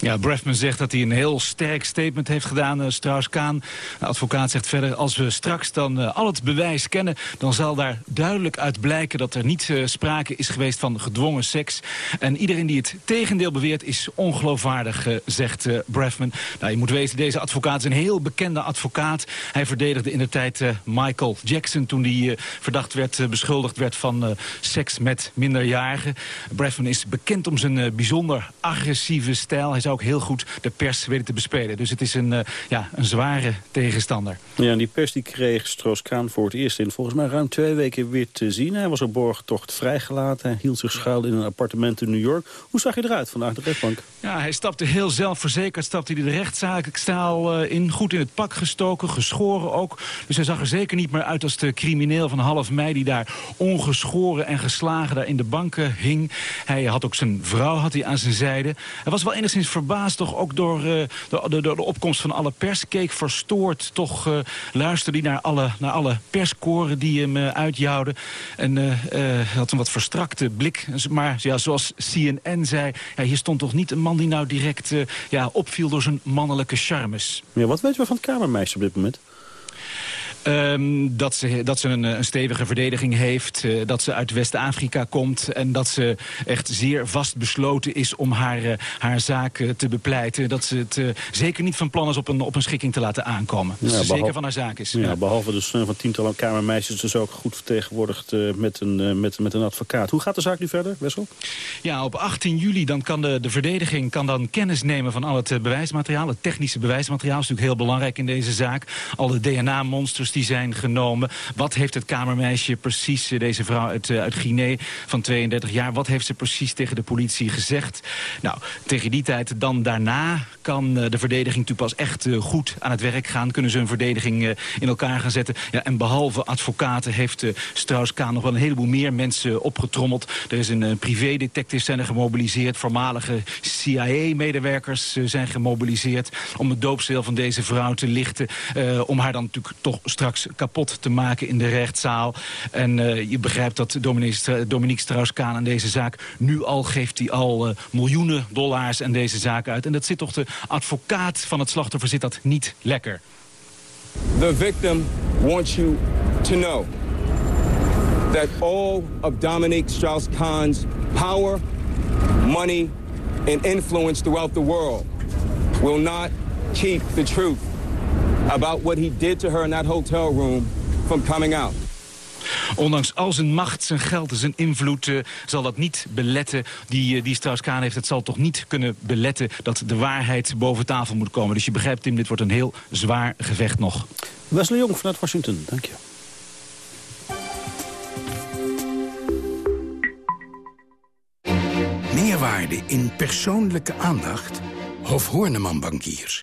Ja, Brefman zegt dat hij een heel sterk statement heeft gedaan, uh, Strauss-Kaan. De advocaat zegt verder, als we straks dan uh, al het bewijs kennen... dan zal daar duidelijk uit blijken dat er niet uh, sprake is geweest van gedwongen seks. En iedereen die het tegendeel beweert is ongeloofwaardig, zegt Brefman. Nou, je moet weten, deze advocaat is een heel bekende advocaat. Hij verdedigde in de tijd Michael Jackson toen hij verdacht werd, beschuldigd werd van seks met minderjarigen. Brefman is bekend om zijn bijzonder agressieve stijl. Hij ook heel goed de pers weten te bespelen. Dus het is een, uh, ja, een zware tegenstander.
Ja, en die pers die kreeg Stroos-Kaan voor het eerst in volgens mij ruim twee weken weer te zien. Hij was op borgtocht vrijgelaten. Hij hield zich schuil in een appartement in New York. Hoe zag je eruit vandaag de rechtbank?
Ja, hij stapte heel zelfverzekerd, stapte hij de rechtszaal uh, in. Goed in het pak gestoken, geschoren ook. Dus hij zag er zeker niet meer uit als de crimineel van half mei... die daar ongeschoren en geslagen daar in de banken hing. Hij had ook zijn vrouw had hij aan zijn zijde. Hij was wel enigszins verbaasd toch ook door, door, door, de opkomst van alle pers. Keek verstoord, toch uh, luisterde hij naar alle, naar alle perskoren die hem uh, uitjouwden. En had een wat verstrakte blik. Maar ja, zoals CNN zei, ja, hier stond toch niet een man die nou direct ja, opviel door zijn mannelijke charmes.
Ja, wat weten we van het kamermeisje op dit moment?
Um, dat ze, dat ze een, een stevige verdediging heeft, uh, dat ze uit West-Afrika komt... en dat ze echt zeer vastbesloten is om haar, uh, haar zaak uh, te bepleiten. Dat ze het zeker niet van plan is op een, op een schikking te laten aankomen. Dat ja, ze zeker van haar zaak is.
Ja, ja. Behalve de steun van tientallen kamermeisjes... dus ook goed vertegenwoordigd met, een, met, met een advocaat. Hoe gaat de zaak nu verder, Wessel?
Ja, op 18 juli dan kan de, de verdediging kan dan kennis nemen van al het bewijsmateriaal. Het technische bewijsmateriaal is natuurlijk heel belangrijk in deze zaak. Alle DNA-monsters die zijn genomen. Wat heeft het kamermeisje precies, deze vrouw uit, uit Guinea van 32 jaar... wat heeft ze precies tegen de politie gezegd? Nou, tegen die tijd dan daarna kan de verdediging natuurlijk pas echt goed aan het werk gaan. Kunnen ze hun verdediging in elkaar gaan zetten. Ja, en behalve advocaten heeft Strauss-Kaan nog wel een heleboel meer mensen opgetrommeld. Er is een privédetective zijn er gemobiliseerd. Voormalige CIA-medewerkers zijn gemobiliseerd om het doopstil van deze vrouw te lichten. Om haar dan natuurlijk toch straks kapot te maken in de rechtszaal. En uh, je begrijpt dat Dominique, Strauss-Kaan aan deze zaak... nu al geeft hij al uh, miljoenen dollars aan deze zaak uit. En dat zit toch de advocaat van het slachtoffer zit dat niet lekker.
The victim wants you to know that all of Dominique Strauss-Kahn's power, money and influence throughout the world will not keep the truth about what he did to her in that hotel room from coming out.
Ondanks al zijn macht, zijn geld en zijn invloed uh, zal dat niet beletten. Die, uh, die Strauss-Kaan heeft, het zal toch niet kunnen beletten dat de waarheid boven tafel moet komen. Dus je begrijpt Tim, dit wordt een heel zwaar gevecht nog.
Wesley Jong vanuit Washington, dank je.
Meerwaarde in persoonlijke aandacht? Hof Horneman Bankiers.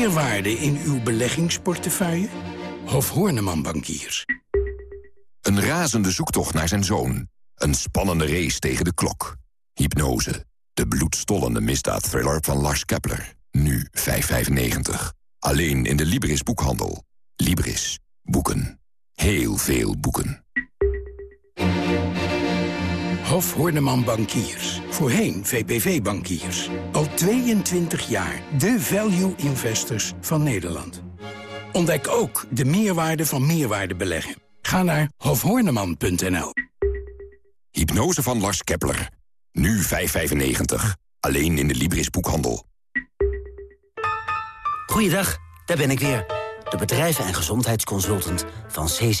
Meerwaarde in uw beleggingsportefeuille? Hof Horneman Bankiers.
Een razende zoektocht naar zijn zoon. Een spannende race tegen de klok. Hypnose. De bloedstollende misdaadthriller van Lars Kepler. Nu 5,95. Alleen in de Libris boekhandel. Libris. Boeken. Heel veel boeken.
Hof Horneman Bankiers. Voorheen VPV Bankiers. Al 22 jaar de value investors van Nederland. Ontdek ook de meerwaarde van meerwaarde beleggen. Ga naar hofhorneman.nl.
Hypnose van Lars Kepler. Nu 5,95. Alleen in de Libris boekhandel.
Goeiedag, daar ben ik weer. De bedrijven- en gezondheidsconsultant van CZ.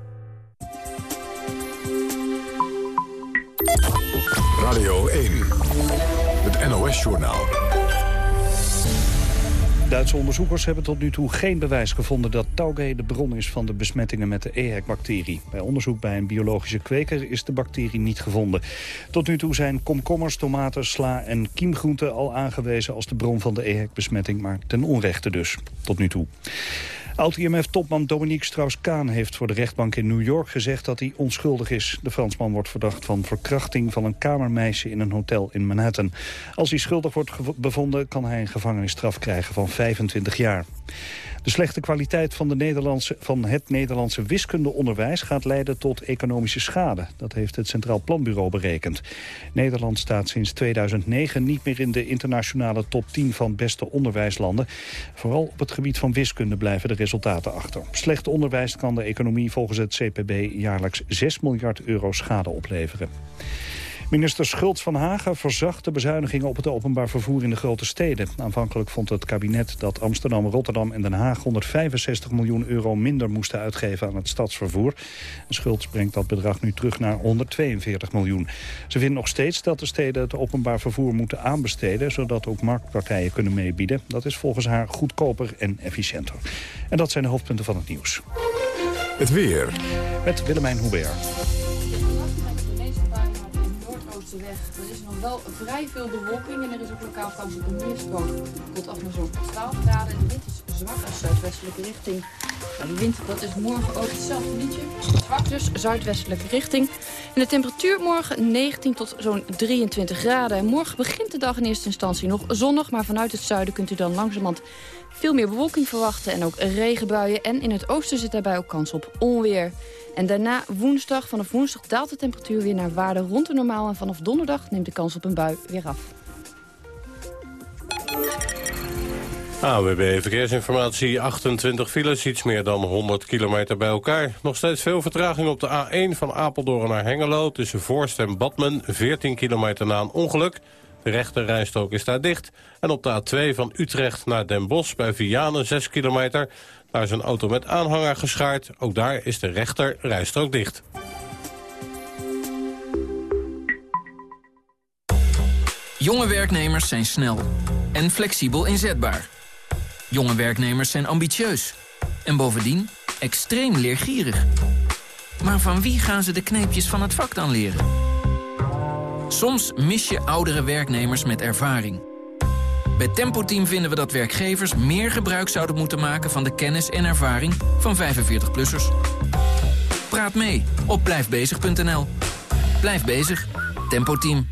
Radio 1. Het NOS-journaal.
Duitse onderzoekers hebben tot nu toe geen bewijs gevonden dat tauge de bron is van de besmettingen met de EHEC-bacterie. Bij onderzoek bij een biologische kweker is de bacterie niet gevonden. Tot nu toe zijn komkommers, tomaten, sla en kiemgroenten al aangewezen als de bron van de EHEC-besmetting, maar ten onrechte dus, tot nu toe. Oud-IMF-topman Dominique Strauss-Kaan heeft voor de rechtbank in New York gezegd dat hij onschuldig is. De Fransman wordt verdacht van verkrachting van een kamermeisje in een hotel in Manhattan. Als hij schuldig wordt bevonden kan hij een gevangenisstraf krijgen van 25 jaar. De slechte kwaliteit van, de Nederlandse, van het Nederlandse wiskundeonderwijs gaat leiden tot economische schade. Dat heeft het Centraal Planbureau berekend. Nederland staat sinds 2009 niet meer in de internationale top 10 van beste onderwijslanden. Vooral op het gebied van wiskunde blijven de resultaten achter. Slecht onderwijs kan de economie volgens het CPB jaarlijks 6 miljard euro schade opleveren. Minister Schultz van Hagen verzacht de bezuinigingen op het openbaar vervoer in de grote steden. Aanvankelijk vond het kabinet dat Amsterdam, Rotterdam en Den Haag 165 miljoen euro minder moesten uitgeven aan het stadsvervoer. Schultz brengt dat bedrag nu terug naar 142 miljoen. Ze vindt nog steeds dat de steden het openbaar vervoer moeten aanbesteden, zodat ook marktpartijen kunnen meebieden. Dat is volgens haar goedkoper en efficiënter. En dat zijn de hoofdpunten van het nieuws.
Het weer.
Met Willemijn Hubert.
Wel vrij veel bewolking en er is ook lokaal kans op een mistbank. Tot af naar zo'n 12 graden en dit is zwak zuidwestelijke richting. Nou, die wind dat is morgen ook hetzelfde liedje. Zwak dus, zuidwestelijke richting. En de temperatuur morgen 19 tot zo'n 23 graden. En morgen begint de dag in eerste instantie nog zonnig... maar vanuit het zuiden kunt u dan langzamerhand veel meer bewolking verwachten... en ook regenbuien. En in het oosten zit daarbij ook kans op onweer. En daarna woensdag, vanaf woensdag daalt de temperatuur weer naar waarde rond de normaal. En vanaf donderdag neemt de kans op een bui weer af.
AWB Verkeersinformatie, 28 files, iets meer dan 100 kilometer bij elkaar. Nog steeds veel vertraging op de A1 van Apeldoorn naar Hengelo... tussen Voorst en Badmen, 14 kilometer na een ongeluk. De rechte rijstrook is daar dicht. En op de A2 van Utrecht naar Den Bosch bij Vianen, 6 kilometer. Daar is een auto met aanhanger geschaard. Ook daar is de rechter rijstrook dicht.
Jonge werknemers zijn snel en flexibel inzetbaar. Jonge werknemers zijn ambitieus en bovendien extreem leergierig. Maar van wie gaan ze de kneepjes van het vak dan leren? Soms mis je oudere werknemers met ervaring. Bij Tempo Team vinden we dat werkgevers meer gebruik zouden moeten maken... van de kennis en ervaring van 45-plussers. Praat mee op blijfbezig.nl. Blijf bezig. Tempo Team.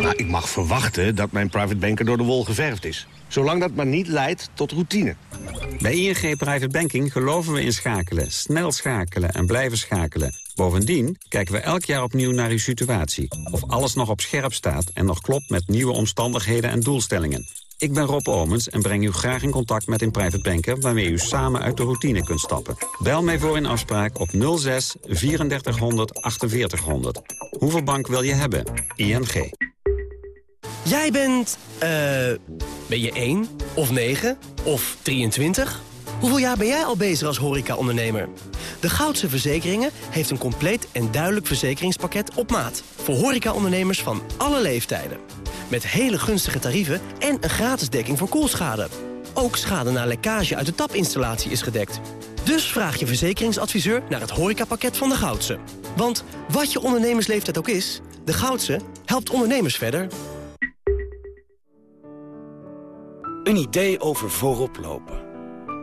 Nou, ik mag verwachten dat mijn private banker door de wol geverfd is. Zolang dat maar niet leidt tot routine.
Bij ING Private Banking geloven we in schakelen, snel schakelen en blijven schakelen. Bovendien kijken we elk jaar opnieuw naar uw situatie. Of alles nog op scherp staat en nog klopt met nieuwe omstandigheden en doelstellingen. Ik ben Rob Omens en breng u graag in contact met een private banker... waarmee u samen uit de routine kunt stappen. Bel mij voor een afspraak op 06 3400 4800. Hoeveel bank wil je hebben? ING.
Jij bent, eh, ben je 1 of 9 of 23? Hoeveel jaar ben jij al bezig als horeca-ondernemer? De Goudse Verzekeringen heeft een compleet en duidelijk verzekeringspakket op maat. Voor horeca-ondernemers van alle leeftijden. Met hele gunstige tarieven en een gratis dekking voor koelschade. Ook schade na lekkage uit de tapinstallatie is gedekt. Dus vraag je verzekeringsadviseur naar het horecapakket van de Goudse. Want wat je ondernemersleeftijd ook is, de Goudse helpt ondernemers verder.
Een idee over voorop lopen.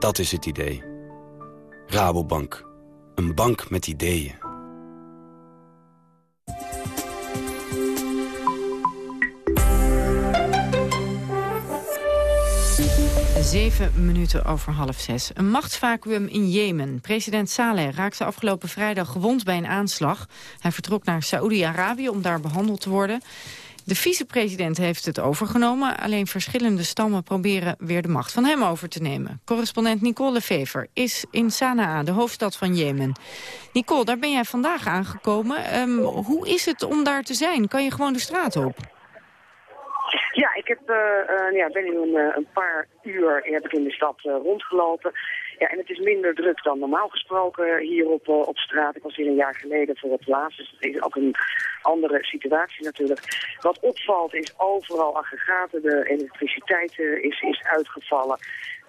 Dat is het idee. Rabobank. Een bank met ideeën.
Zeven minuten over half zes. Een machtsvacuum in Jemen. President Saleh raakte afgelopen vrijdag gewond bij een aanslag. Hij vertrok naar Saoedi-Arabië om daar behandeld te worden. De vicepresident heeft het overgenomen. Alleen verschillende stammen proberen weer de macht van hem over te nemen. Correspondent Nicole Lefever is in Sanaa, de hoofdstad van Jemen. Nicole, daar ben jij vandaag aangekomen. Um, hoe is het om daar te zijn? Kan je gewoon de straat op?
Ja, ik heb, uh, uh, ja, ben nu een, een, paar uur heb ik in de stad rondgelopen. Ja, en het is minder druk dan normaal gesproken hier op, op straat. Ik was hier een jaar geleden voor het laatst, dus het is ook een andere situatie natuurlijk. Wat opvalt is overal aggregaten, de elektriciteit is, is uitgevallen.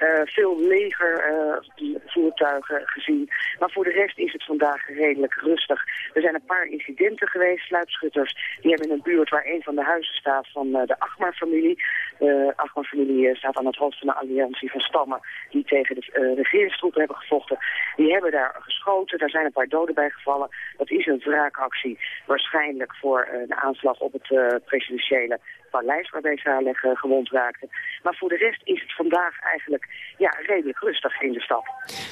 Uh, veel legervoertuigen uh, gezien. Maar voor de rest is het vandaag redelijk rustig. Er zijn een paar incidenten geweest. Sluipschutters die hebben in een buurt waar een van de huizen staat van uh, de Achmar-familie. De Achmar-familie staat aan het hoofd van de alliantie van stammen die tegen de regeringstroepen hebben gevochten. Die hebben daar geschoten. Daar zijn een paar doden bij gevallen. Dat is een wraakactie. Waarschijnlijk voor de aanslag op het presidentiële paleis waarbij Saleh gewond raakte. Maar voor de rest is het vandaag eigenlijk ja, redelijk rustig in de stad.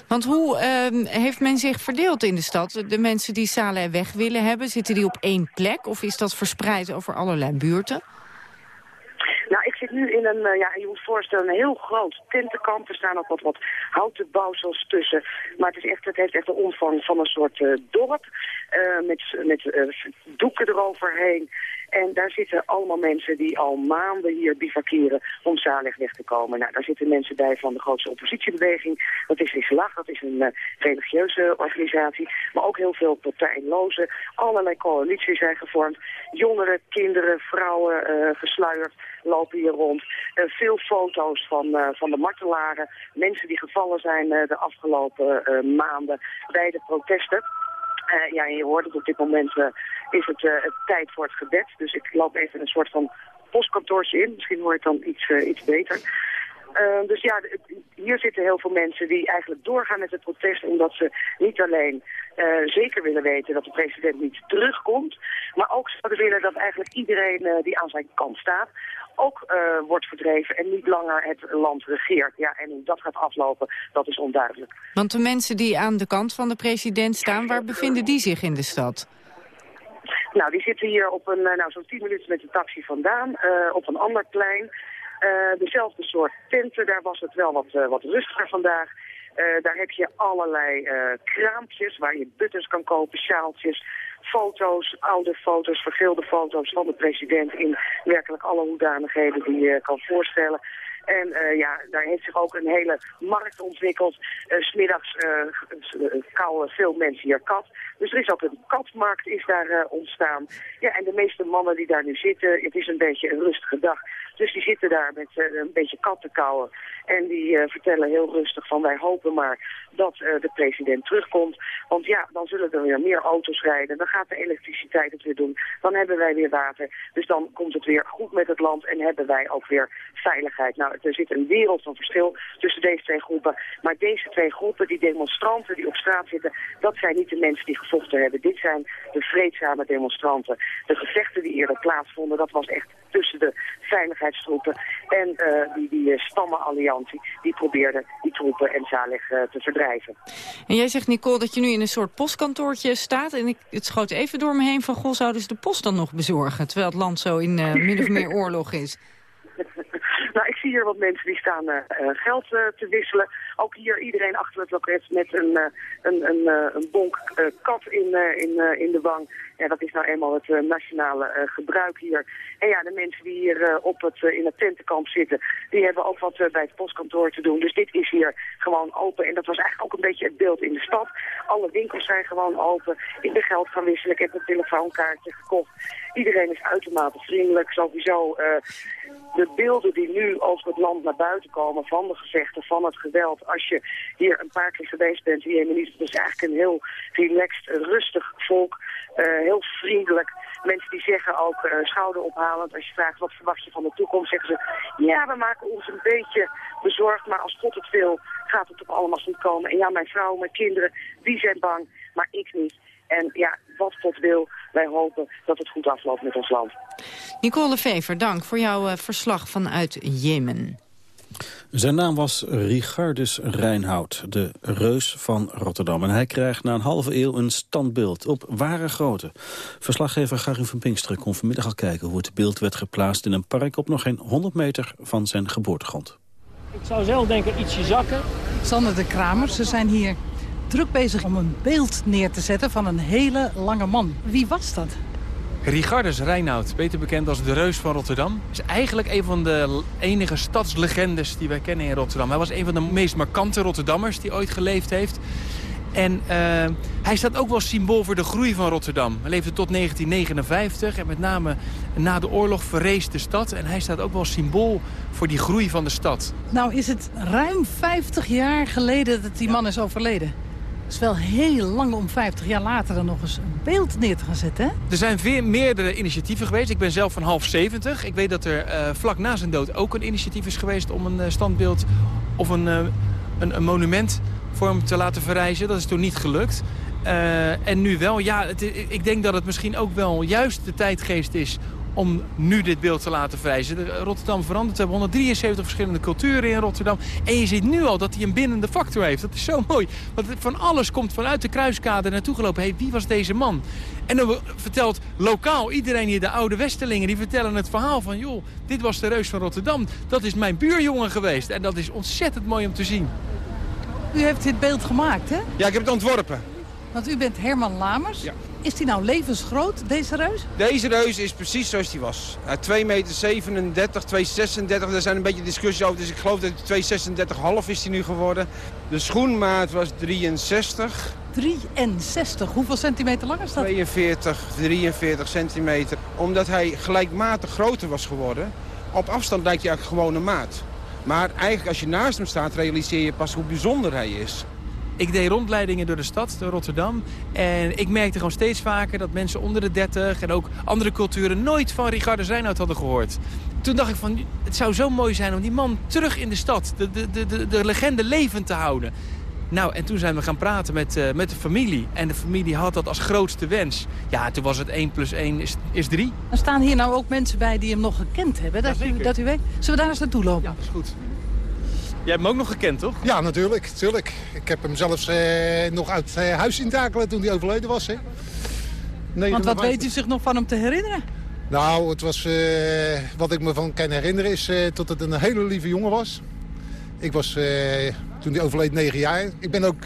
Want hoe uh, heeft men zich verdeeld in de stad? De mensen die Saleh weg willen hebben, zitten die op één plek? Of is dat verspreid over allerlei buurten?
Nou, ik zit nu in een, uh, ja, je moet voorstellen, een heel groot tentenkamp. Er staan ook wat, wat houten bouwsels tussen. Maar het, is echt, het heeft echt de omvang van een soort uh, dorp. Uh, met met doeken eroverheen. En daar zitten allemaal mensen die al maanden hier bivakeren om Saleh weg te komen. Nou, daar zitten mensen bij van de grootste oppositiebeweging. Dat is Islah, dat is een uh, religieuze organisatie. Maar ook heel veel partijlozen. Allerlei coalities zijn gevormd. Jongeren, kinderen, vrouwen, uh, gesluierd lopen hier rond. Uh, veel foto's van, van de martelaren. Mensen die gevallen zijn de afgelopen maanden bij de protesten. Ja, en je hoort het op dit moment is het, het tijd voor het gebed. Dus ik loop even een soort van postkantoortje in. Misschien hoor je het dan iets, iets beter. Uh, dus ja, hier zitten heel veel mensen die eigenlijk doorgaan met het protest... omdat ze niet alleen uh, zeker willen weten dat de president niet terugkomt... maar ook zouden willen dat eigenlijk iedereen uh, die aan zijn kant staat... ook wordt verdreven en niet langer het land regeert. Ja, en hoe dat gaat aflopen, dat is onduidelijk.
Want de mensen die aan de kant van de president staan... waar bevinden die zich in de stad?
Nou, die zitten hier op een, nou, zo'n 10 minuten met de taxi vandaan, op een ander plein... Uh, dezelfde soort tenten, daar was het wel wat, uh, wat rustiger vandaag. Uh, daar heb je allerlei kraampjes waar je buttons kan kopen, sjaaltjes, foto's, oude foto's, vergeelde foto's van de president in werkelijk alle hoedanigheden die je kan voorstellen. En ja, daar heeft zich ook een hele markt ontwikkeld. Uh, smiddags uh, veel mensen hier kat. Dus er is ook een katmarkt is daar ontstaan. Ja, en de meeste mannen die daar nu zitten, het is een beetje een rustige dag. Dus die zitten daar met een beetje kat te kauwen. En die vertellen heel rustig van wij hopen maar dat de president terugkomt. Want ja, dan zullen er weer meer auto's rijden. Dan gaat de elektriciteit het weer doen. Dan hebben wij weer water. Dus dan komt het weer goed met het land en hebben wij ook weer veiligheid. Nou, er zit een wereld van verschil tussen deze twee groepen. Maar deze twee groepen, die demonstranten die op straat zitten, dat zijn niet de mensen die gevochten hebben. Dit zijn de vreedzame demonstranten. De gevechten die eerder plaatsvonden, dat was echt tussen de veiligheidstroepen en uh, die, die uh, stammenalliantie. Die probeerde die troepen en Saleh uh, te verdrijven.
En jij zegt, Nicole, dat je nu in een soort postkantoortje staat. En ik, het schoot even door me heen van, goh, zouden ze de post dan nog bezorgen? Terwijl het land zo in min of meer oorlog is.
Nou, ik zie hier wat mensen die staan uh, geld uh, te wisselen. Ook hier iedereen achter het loket met een, uh, een, een, een bonk kat in, in, in de wang. Ja, dat is nou eenmaal het nationale gebruik hier. En ja, de mensen die hier op het, in het tentenkamp zitten, die hebben ook wat bij het postkantoor te doen. Dus dit is hier gewoon open. En dat was eigenlijk ook een beetje het beeld in de stad. Alle winkels zijn gewoon open. Ik ben geld gaan wisselen. Ik heb een telefoonkaartje gekocht. Iedereen is uitermate vriendelijk. Sowieso de beelden die nu over het land naar buiten komen van de gevechten, van het geweld. Als je hier een paar keer geweest bent, die Jemenieten, het is eigenlijk een heel relaxed, rustig volk. Uh, heel vriendelijk. Mensen die zeggen ook uh, schouderophalend, als je vraagt wat verwacht je van de toekomst, zeggen ze ja, we maken ons een beetje bezorgd, maar als God het wil, gaat het toch allemaal goed komen. En ja, mijn vrouw, mijn kinderen, die zijn bang, maar ik niet. En ja, wat God wil, wij hopen dat het goed afloopt met ons land.
Nicole Vever, dank voor jouw uh, verslag vanuit Jemen.
Zijn naam was Richardus Reinhout, de reus van Rotterdam. En hij krijgt na een halve eeuw een standbeeld op ware grootte. Verslaggever Garin van Pinksteren kon vanmiddag al kijken... hoe het beeld werd geplaatst in een park op nog geen 100 meter van zijn geboortegrond.
Ik zou zelf denken ietsje zakken.
Sander de Kramers, ze zijn hier druk bezig om een beeld neer te zetten van een hele lange man. Wie was dat?
Richardus Reinoud, beter bekend als de Reus van Rotterdam... is eigenlijk een van de enige stadslegendes die wij kennen in Rotterdam. Hij was een van de meest markante Rotterdammers die ooit geleefd heeft. En uh, hij staat ook wel symbool voor de groei van Rotterdam. Hij leefde tot 1959 en met name na de oorlog verrees de stad. En hij staat ook wel symbool voor die groei van de stad.
Nou is het ruim 50 jaar geleden dat die man is overleden. Het is wel heel lang om 50 jaar later dan nog eens een beeld neer te gaan zetten.
Er zijn veel, meerdere initiatieven geweest. Ik ben zelf van half 70. Ik weet dat er uh, vlak na zijn dood ook een initiatief is geweest... om een uh, standbeeld of een, uh, een, een, monument voor hem te laten verrijzen. Dat is toen niet gelukt. en nu wel. Ja, ik denk dat het misschien ook wel juist de tijdgeest is om nu dit beeld te laten verrijzen. Rotterdam verandert. We hebben 173 verschillende culturen in Rotterdam. En je ziet nu al dat hij een bindende factor heeft. Dat is zo mooi. Want van alles komt vanuit de kruiskade naartoe gelopen. Hé, hey, wie was deze man? En dan vertelt lokaal iedereen hier, de oude Westerlingen... die vertellen het verhaal van... joh, dit was de reus van Rotterdam. Dat is mijn buurjongen geweest. En dat is ontzettend mooi om te zien.
U heeft dit beeld gemaakt, hè?
Ja, ik heb het ontworpen.
Want u bent Herman Lamers.
Ja.
Is die nou levensgroot, deze reus?
Deze reus is precies zoals die was. Uh, 2 meter 37, 2,36. Daar zijn een beetje discussies over. Dus ik geloof dat 2,36,5 is die nu geworden. De schoenmaat was 63.
63. Hoeveel centimeter lang is dat?
42, 43 centimeter. Omdat hij gelijkmatig groter was geworden. Op afstand lijkt hij eigenlijk gewoon een maat. Maar eigenlijk als je naast hem staat, realiseer je pas hoe bijzonder hij is.
Ik deed rondleidingen door de stad, door Rotterdam. En ik merkte gewoon steeds vaker dat mensen onder de 30 en ook andere culturen nooit van Ricardo Reinoud hadden gehoord. Toen dacht ik van, het zou zo mooi zijn om die man terug in de stad, de, de, de, de, de legende levend te houden. Nou, en toen zijn we gaan praten met, uh, met de familie. En de familie had dat als grootste wens. Ja, toen was het 1 plus 1 is, is 3.
Er staan hier nou ook mensen bij die hem nog gekend hebben. Dat, u, dat u weet. Zullen we daar eens naartoe lopen?
Ja, dat is goed. Jij hebt hem ook nog gekend, toch?
Ja, natuurlijk. natuurlijk. Ik heb hem zelfs eh, nog uit eh, huis zien takelen toen hij overleden was. Hè.
Want wat weet u zich nog van hem te herinneren?
Nou, het was, eh, wat ik me van kan herinneren is uh, dat het een hele lieve jongen was. Ik was uh, toen hij overleed negen jaar. Ik ben ook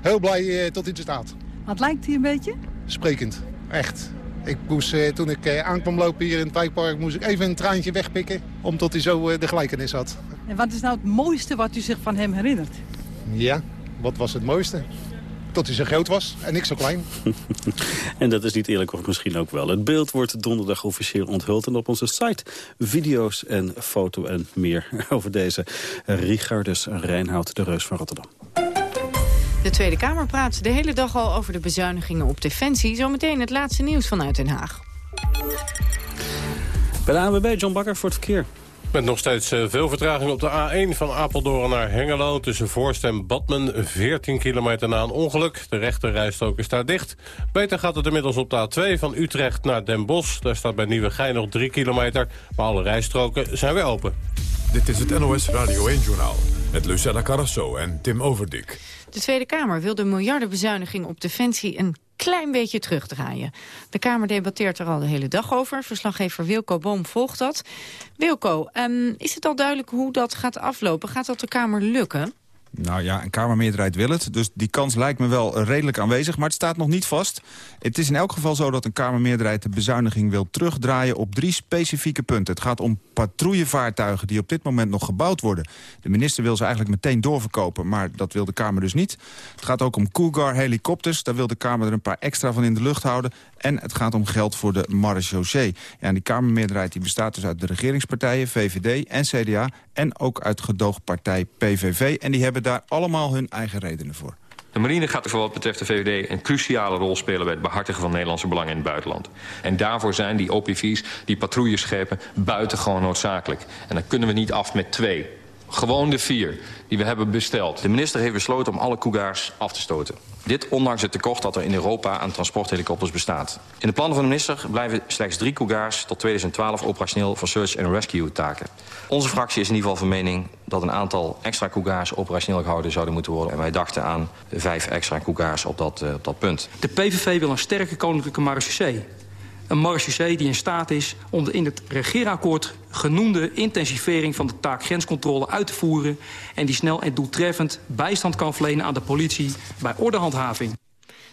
heel blij tot in de staat.
Wat lijkt hij een beetje?
Sprekend, echt. Ik moest, toen ik aankwam lopen hier in het wijkpark, moest ik even een traantje wegpikken. Omdat hij zo de gelijkenis had.
En wat is nou het mooiste wat u zich van hem herinnert?
Ja, wat was het mooiste? Dat hij zo groot was en ik zo klein.
en dat is niet eerlijk of misschien ook wel. Het beeld wordt donderdag officieel onthuld. En op onze site video's en foto en meer over deze Richardus Reinhout, de reus van Rotterdam.
De Tweede Kamer praat de hele dag al over de bezuinigingen op defensie. Zometeen het laatste nieuws vanuit Den Haag.
Bij de ANWB, John Bakker voor het verkeer.
Met nog steeds eh, veel vertraging op de A1 van Apeldoorn naar Hengelo... tussen Voorst en Badmen, 14 kilometer na een ongeluk. De rechte rijstrook is daar dicht. Beter gaat het inmiddels op de A2 van Utrecht naar Den Bosch. Daar staat bij Nieuwegein nog 3 kilometer, maar alle rijstroken zijn weer open.
Dit is het NOS Radio 1-journaal met Lucella Carrasso en Tim Overdik.
De Tweede Kamer wil de miljardenbezuiniging op Defensie een klein beetje terugdraaien. De Kamer debatteert er al de hele dag over. Verslaggever Wilco Boom volgt dat. Wilco, um, is het al duidelijk hoe dat gaat aflopen? Gaat dat de Kamer lukken?
Nou ja, een Kamermeerderheid wil het. Dus die kans lijkt me wel redelijk aanwezig. Maar het staat nog niet vast. Het is in elk geval zo dat een Kamermeerderheid de bezuiniging wil terugdraaien op drie specifieke punten. Het gaat om patrouillevaartuigen die op dit moment nog gebouwd worden. De minister wil ze eigenlijk meteen doorverkopen, maar dat wil de Kamer dus niet. Het gaat ook om Cougar helikopters. Daar wil de Kamer er een paar extra van in de lucht houden. En het gaat om geld voor de marechaussee. Ja, en die Kamermeerderheid die bestaat dus uit de regeringspartijen, VVD en CDA... en ook uit gedoogpartij PVV. En die hebben daar allemaal hun eigen redenen voor.
De marine gaat er voor wat betreft de VVD een cruciale rol spelen... bij het behartigen van Nederlandse belangen in het buitenland. En daarvoor zijn die OPV's, die patrouilleschepen, buitengewoon noodzakelijk. En dan kunnen we niet af met twee. Gewoon de vier die we hebben besteld. De minister heeft besloten om alle Cougars af te stoten. Dit ondanks het tekort dat er in Europa aan transporthelikopters bestaat. In de plannen van de minister blijven slechts drie Cougars tot 2012 operationeel voor search and rescue taken. Onze fractie is in ieder geval van mening dat een aantal extra Cougars operationeel gehouden zouden moeten worden. En wij dachten aan vijf extra Cougars op dat, uh, op dat punt.
De PVV wil een sterke koninklijke marechaussee. Een marechaussee die in staat is om de in het regeerakkoord genoemde intensivering van de taak grenscontrole uit te voeren... en die snel en doeltreffend bijstand kan verlenen aan de politie bij ordehandhaving.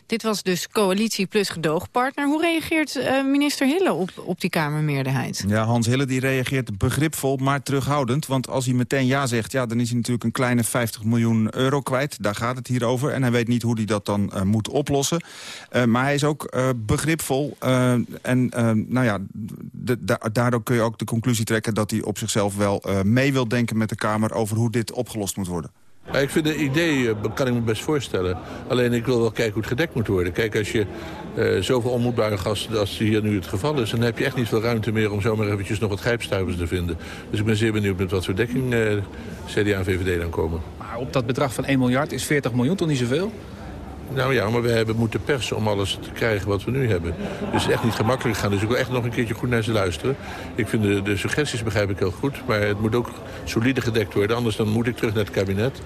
Dit was dus coalitie plus gedoogpartner. Hoe reageert uh, minister Hille op, op die Kamermeerderheid?
Ja, Hans Hille die reageert begripvol, maar terughoudend. Want als hij meteen ja zegt, ja, dan is hij natuurlijk een kleine 50 miljoen euro kwijt. Daar gaat het hier over. En hij weet niet hoe hij dat dan uh, moet oplossen. Uh, maar hij is ook begripvol. en nou ja, daardoor kun je ook de conclusie trekken... dat hij op zichzelf wel mee wil denken met de Kamer... over hoe dit opgelost moet worden.
Ik vind het idee, eh, kan ik me best voorstellen. Alleen ik wil wel kijken hoe het gedekt moet worden. Kijk, als je uh, zoveel onmoedbare gasten als hier nu het geval is... dan heb je echt niet veel ruimte meer om zomaar eventjes nog wat grijpstuivers te vinden. Dus ik ben zeer benieuwd met wat voor dekking uh, CDA en VVD dan komen.
Maar op dat bedrag van 1 miljard is 40 miljoen toch niet zoveel?
Nou ja, maar we hebben moeten persen om alles te krijgen wat we nu hebben. Dus het is echt niet gemakkelijk gaan. Dus ik wil echt nog een keertje goed naar ze luisteren. Ik vind de, de suggesties begrijp ik heel goed. Maar het moet ook solide gedekt worden. Anders dan moet ik terug naar het kabinet.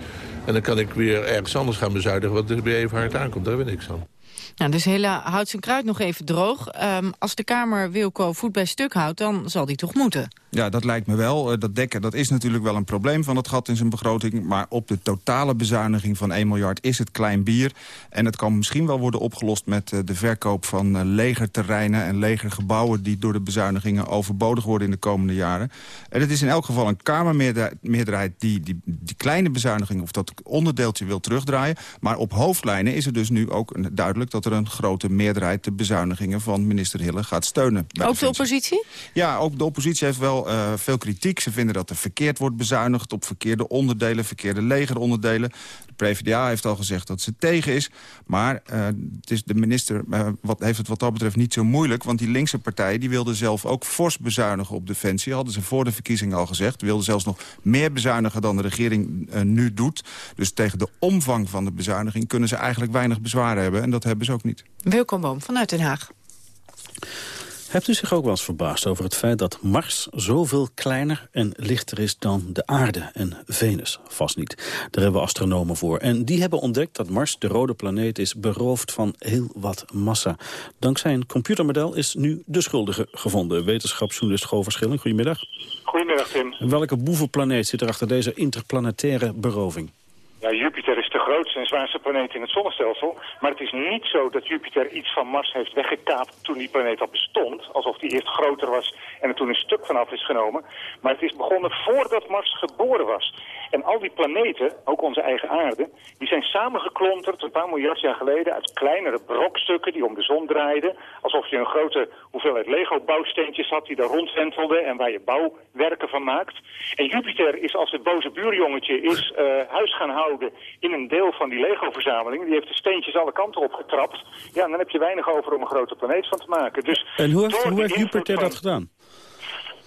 En dan kan ik weer ergens anders gaan bezuinigen wat er weer even hard aankomt. Daar ben ik aan.
Nou, dus hele houdt zijn kruid nog even droog. Um, als de Kamer Wilco voet bij stuk houdt, dan zal die toch moeten?
Ja, dat lijkt me wel. Eh, dat dekken dat is natuurlijk wel een probleem van het gat in zijn begroting. Maar op de totale bezuiniging van 1 miljard is het klein bier. En het kan misschien wel worden opgelost met eh, de verkoop van eh, legerterreinen... en legergebouwen die door de bezuinigingen overbodig worden in de komende jaren. En het is in elk geval een Kamermeerderheid die die, die kleine bezuiniging... of dat onderdeeltje wil terugdraaien. Maar op hoofdlijnen is het dus nu ook duidelijk... dat er een grote meerderheid de bezuinigingen van minister Hille gaat steunen.
Ook de oppositie?
Ja, ook de oppositie heeft wel uh, veel kritiek. Ze vinden dat er verkeerd wordt bezuinigd op verkeerde onderdelen... verkeerde legeronderdelen. De PvdA heeft al gezegd dat ze tegen is. Maar uh, het is de minister uh, wat, heeft het wat dat betreft niet zo moeilijk... want die linkse partijen die wilden zelf ook fors bezuinigen op defensie. Hadden ze voor de verkiezingen al gezegd. Wilden zelfs nog meer bezuinigen dan de regering nu doet. Dus tegen de omvang van de bezuiniging... kunnen ze eigenlijk weinig bezwaar hebben. En dat hebben ze ook niet.
Welkom Boom vanuit Den Haag.
Hebt u zich ook wel eens verbaasd over het feit dat Mars zoveel kleiner en lichter is dan de aarde en Venus? Vast niet. Daar hebben we astronomen voor. En die hebben ontdekt dat Mars, de rode planeet, is beroofd van heel wat massa. Dankzij een computermodel is nu de schuldige gevonden. Wetenschapsjournalist Goverschilling, goedemiddag.
Goedemiddag, Tim.
welke boevenplaneet zit er achter deze interplanetaire beroving?
Ja, Jupiter is de grootste en zwaarste planeet in het zonnestelsel. Maar het is niet zo dat Jupiter iets van Mars heeft weggekaapt toen die planeet al bestond. Alsof die eerst groter was en er toen een stuk vanaf is genomen. Maar het is begonnen voordat Mars geboren was. En al die planeten, ook onze eigen aarde, die zijn samengeklonterd een paar miljard jaar geleden uit kleinere brokstukken die om de zon draaiden. Alsof je een grote hoeveelheid Lego-bouwsteentjes had die daar rondwentelden en waar je bouwwerken van maakt. En Jupiter is als het boze buurjongetje is uh, huis gaan houden in een deel van die Lego-verzameling. Die heeft de steentjes alle kanten op getrapt. Ja, en dan heb je weinig over om een grote planeet van te maken. Dus
en hoe heeft, hoe heeft Jupiter dat gedaan?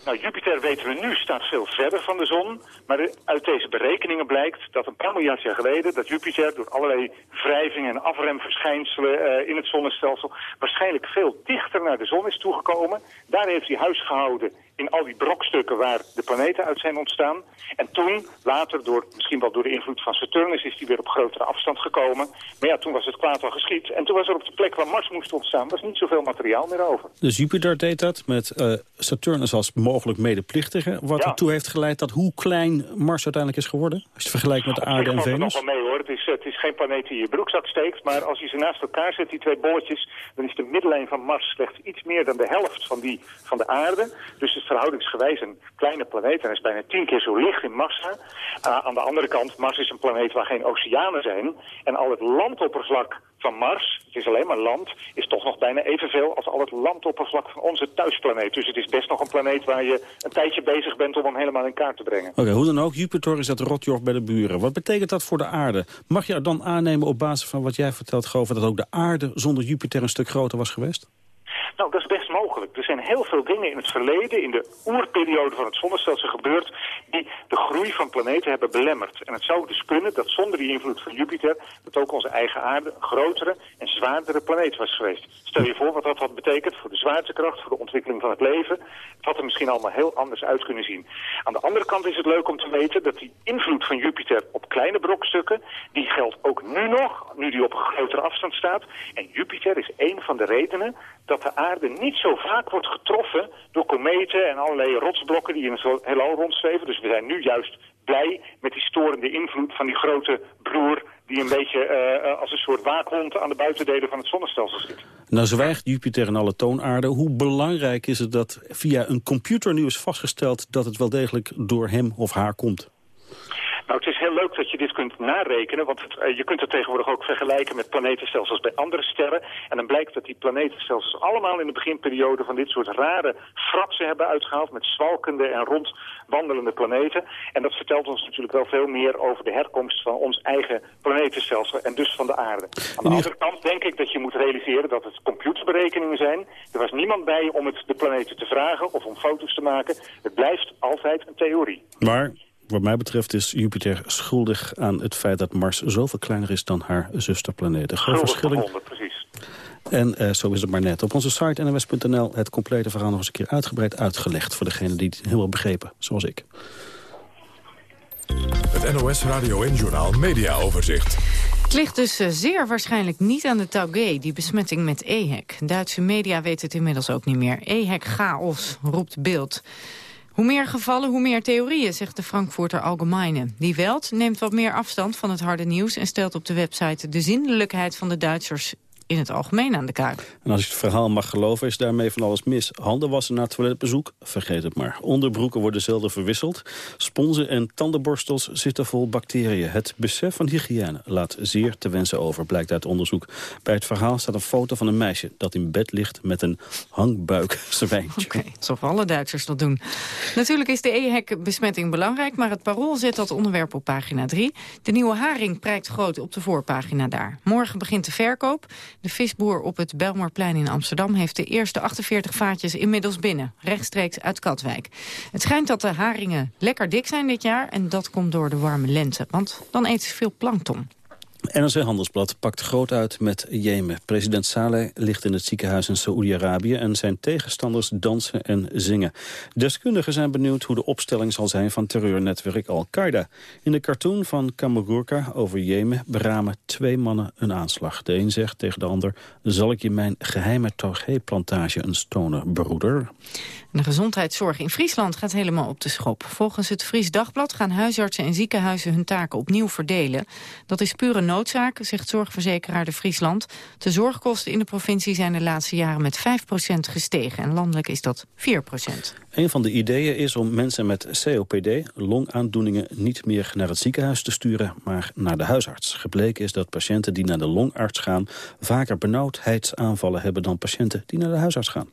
Nou, Jupiter weten we nu staat veel verder van de zon. Maar uit deze berekeningen blijkt dat een paar miljard jaar geleden... dat Jupiter door allerlei wrijvingen en afremverschijnselen uh, in het zonnestelsel... waarschijnlijk veel dichter naar de zon is toegekomen. Daar heeft hij huis gehouden in al die brokstukken waar de planeten uit zijn ontstaan. En toen, later, door, misschien wel door de invloed van Saturnus, is die weer op grotere afstand gekomen. Maar ja, toen was het kwaad al geschied. En toen was er op de plek waar Mars moest ontstaan, was niet zoveel materiaal meer over.
Dus Jupiter deed dat met uh, Saturnus als mogelijk medeplichtige. Wat ertoe heeft geleid dat hoe klein Mars uiteindelijk is geworden? Als je het vergelijkt met de aarde en Venus.
nog wel mee hoor. Het is, het is geen planeet die je broekzak steekt. Maar als je ze naast elkaar zet, die twee bolletjes, dan is de middellijn van Mars slechts iets meer dan de helft van die van de aarde. Dus het verhoudingsgewijs een kleine planeet. En is bijna tien keer zo licht in massa. Uh, aan de andere kant, Mars is een planeet waar geen oceanen zijn. En al het landoppervlak van Mars, het is alleen maar land, is toch nog bijna evenveel als al het landoppervlak van onze thuisplaneet. Dus het is best nog een planeet waar je een tijdje bezig bent om hem helemaal in kaart te brengen.
Oké, hoe dan ook, Jupiter is dat rotjoch bij de buren. Wat betekent dat voor de aarde? Mag je dan aannemen op basis van wat jij vertelt, Gover, dat ook de aarde zonder Jupiter een stuk groter was geweest?
Nou, dat is best mogelijk. Er zijn heel veel dingen in het verleden, in de oerperiode van het zonnestelsel gebeurd, die de groei van planeten hebben belemmerd. En het zou dus kunnen dat zonder die invloed van Jupiter, dat ook onze eigen aarde een grotere en zwaardere planeet was geweest. Stel je voor wat dat had betekend voor de zwaartekracht, voor de ontwikkeling van het leven. Het had er misschien allemaal heel anders uit kunnen zien. Aan de andere kant is het leuk om te weten dat die invloed van Jupiter op kleine brokstukken, die geldt ook nu nog, nu die op een grotere afstand staat. En Jupiter is een van de redenen dat de aarde niet zo vaak wordt getroffen door kometen en allerlei rotsblokken die in het heelal rondzweven. Dus we zijn nu juist blij met die storende invloed van die grote broer die een beetje uh, als een soort waakhond aan de buitendelen van het zonnestelsel zit.
Nou zwijgt Jupiter en alle toonaarden. Hoe belangrijk is het dat via een computer nu is vastgesteld dat het wel degelijk door hem of haar komt?
Nou, het is heel leuk dat je dit kunt narekenen, want het, uh, je kunt het tegenwoordig ook vergelijken met planetenstelsels bij andere sterren. En dan blijkt dat die planetenstelsels allemaal in de beginperiode van dit soort rare fratsen hebben uitgehaald met zwalkende en rondwandelende planeten. En dat vertelt ons natuurlijk wel veel meer over de herkomst van ons eigen planetenstelsel en dus van de aarde. Aan de andere kant denk ik dat je moet realiseren dat het computerberekeningen zijn. Er was niemand bij om het de planeten te vragen of om foto's te maken. Het blijft altijd een theorie.
Maar wat mij betreft is Jupiter schuldig aan het feit dat Mars zoveel kleiner is dan haar zusterplaneten.
Gewoon verschilling. precies.
En uh, zo is het maar net. Op onze site nws.nl het complete verhaal nog eens een keer uitgebreid uitgelegd... voor degene die het helemaal begrepen, zoals ik.
Het NOS Radio en Journal Media Overzicht.
Het ligt dus uh, zeer waarschijnlijk niet aan de Taugé, die besmetting met EHEC. Duitse media weten het inmiddels ook niet meer. EHEC chaos, roept beeld. Hoe meer gevallen, hoe meer theorieën, zegt de Frankfurter Allgemeine. Die Welt neemt wat meer afstand van het harde nieuws... en stelt op de website de zindelijkheid van de Duitsers in het algemeen aan de kaak.
En als je het verhaal mag geloven, is daarmee van alles mis. Handen wassen na toiletbezoek? Vergeet het maar. Onderbroeken worden zelden verwisseld. Sponsen en tandenborstels zitten vol bacteriën. Het besef van hygiëne laat zeer te wensen over, blijkt uit onderzoek. Bij het verhaal staat een foto van een meisje dat in bed ligt met een hangbuikzwijntje.
Oké, okay, alsof alle Duitsers dat doen. Natuurlijk is de EHEC-besmetting belangrijk, maar het parool zet dat onderwerp op pagina 3. De nieuwe haring prijkt groot op de voorpagina daar. Morgen begint de verkoop. De visboer op het Belmarplein in Amsterdam heeft de eerste 48 vaatjes inmiddels binnen, rechtstreeks uit Katwijk. Het schijnt dat de haringen lekker dik zijn dit jaar en dat komt door de warme lente, want dan eten ze veel plankton.
NRC Handelsblad pakt groot uit met Jemen. President Saleh ligt in het ziekenhuis in Saoedi-Arabië... en zijn tegenstanders dansen en zingen. Deskundigen zijn benieuwd hoe de opstelling zal zijn... van terreurnetwerk Al-Qaeda. In de cartoon van Kamagurka over Jemen... beramen twee mannen een aanslag. De een zegt tegen de ander... zal ik je mijn geheime Torgé-plantage eens tonen, broeder?
De gezondheidszorg in Friesland gaat helemaal op de schop. Volgens het Fries Dagblad gaan huisartsen en ziekenhuizen hun taken opnieuw verdelen. Dat is pure noodzaak, zegt zorgverzekeraar de Friesland. De zorgkosten in de provincie zijn de laatste jaren met 5% gestegen. En landelijk is dat 4%
Een van de ideeën is om mensen met COPD, longaandoeningen, niet meer naar het ziekenhuis te sturen, maar naar de huisarts. Gebleken is dat patiënten die naar de longarts gaan vaker benauwdheidsaanvallen hebben dan patiënten die naar de huisarts gaan.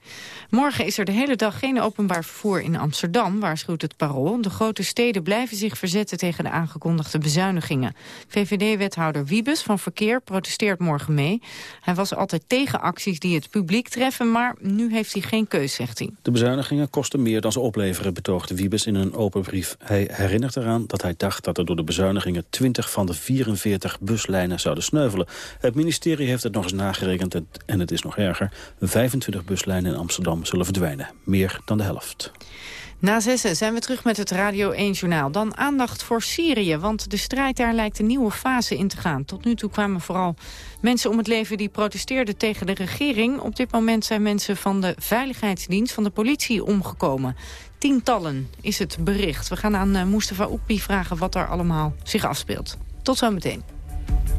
Morgen is er de hele dag geen openbaar vervoer in Amsterdam, waarschuwt het parool. De grote steden blijven zich verzetten tegen de aangekondigde bezuinigingen. VVD-wethouder Wiebes van Verkeer protesteert morgen mee. Hij was altijd tegen acties die het publiek treffen, maar nu heeft hij geen keus, zegt hij.
De bezuinigingen kosten meer dan ze opleveren, betoogde Wiebes in een open brief. Hij herinnert eraan dat hij dacht dat er door de bezuinigingen 20 van de 44 buslijnen zouden sneuvelen. Het ministerie heeft het nog eens nagerekend en het is nog erger. 25 buslijnen in Amsterdam zullen verdwijnen. Meer dan de helft.
Na zessen zijn we terug met het Radio 1-journaal. Dan aandacht voor Syrië, want de strijd daar lijkt een nieuwe fase in te gaan. Tot nu toe kwamen vooral mensen om het leven die protesteerden tegen de regering. Op dit moment zijn mensen van de veiligheidsdienst, van de politie, omgekomen. Tientallen is het bericht. We gaan aan uh, Mustafa Oekpi vragen wat er allemaal zich afspeelt. Tot zometeen.
De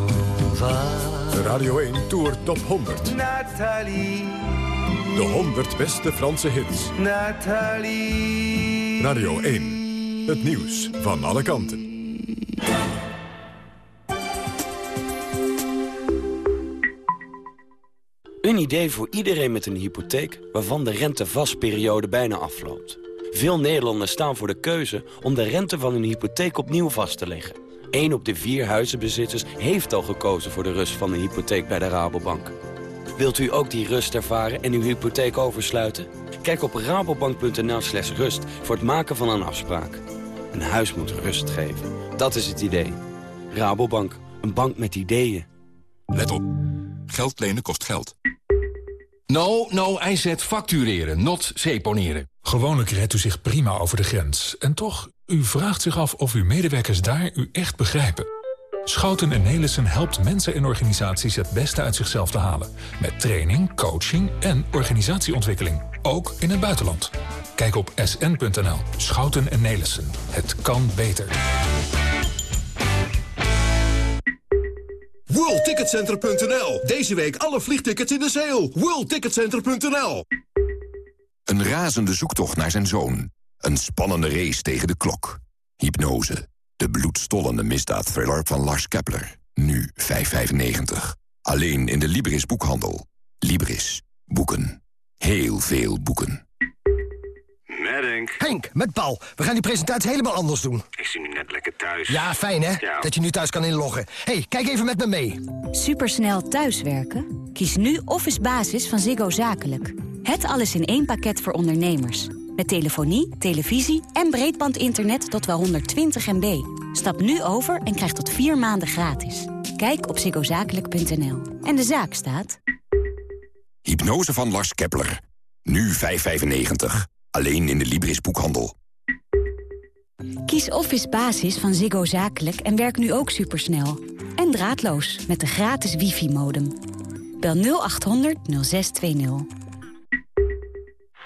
De Radio 1 Tour Top 100.
Nathalie.
De 100 beste Franse hits.
Nathalie.
Radio 1. Het nieuws van alle kanten.
Een idee voor iedereen met een hypotheek waarvan de rentevastperiode bijna afloopt. Veel Nederlanders staan voor de keuze om de rente van hun hypotheek opnieuw vast te leggen. Eén op de vier huizenbezitters heeft al gekozen voor de rust van een hypotheek bij de Rabobank. Wilt u ook die rust ervaren en uw hypotheek oversluiten? Kijk op rabobank.nl slash rust voor het maken van een afspraak. Een huis moet rust geven. Dat is het idee. Rabobank, een bank met ideeën.
Let op. Geld lenen kost geld. No, no, IZ factureren, not seponeren.
Gewoonlijk redt u zich prima over de grens. En toch, u vraagt zich af of uw medewerkers daar u echt begrijpen. Schouten en Nelissen helpt mensen en organisaties het beste uit zichzelf te halen. Met training, coaching en organisatieontwikkeling. Ook in het buitenland. Kijk op sn.nl. Schouten en Nelissen. Het kan beter.
WorldTicketCenter.nl. Deze week alle vliegtickets in de sale. WorldTicketCenter.nl.
Een razende zoektocht naar zijn zoon. Een spannende race tegen de klok. Hypnose. De bloedstollende misdaadthriller van Lars Kepler. Nu 5,95. Alleen in de Libris boekhandel. Libris. Boeken. Heel veel boeken.
Met
Henk.
Henk, met Paul. We gaan die presentatie helemaal anders doen.
Ik zie nu net lekker thuis.
Ja, fijn hè?
Ja.
Dat je nu thuis kan inloggen. hey, kijk even met me mee.
Supersnel thuiswerken? Kies nu Office Basis van Ziggo Zakelijk. Het alles in één pakket voor ondernemers. Met telefonie, televisie en breedbandinternet tot wel 120 MB. Stap nu over en krijg tot vier maanden gratis. Kijk op ziggozakelijk.nl. En de zaak staat...
Hypnose van Lars Kepler. Nu 5,95. Alleen in de Libris boekhandel.
Kies Office Basis van Ziggo Zakelijk en werk nu ook supersnel. En draadloos met de gratis wifi-modem. Bel 0800 0620.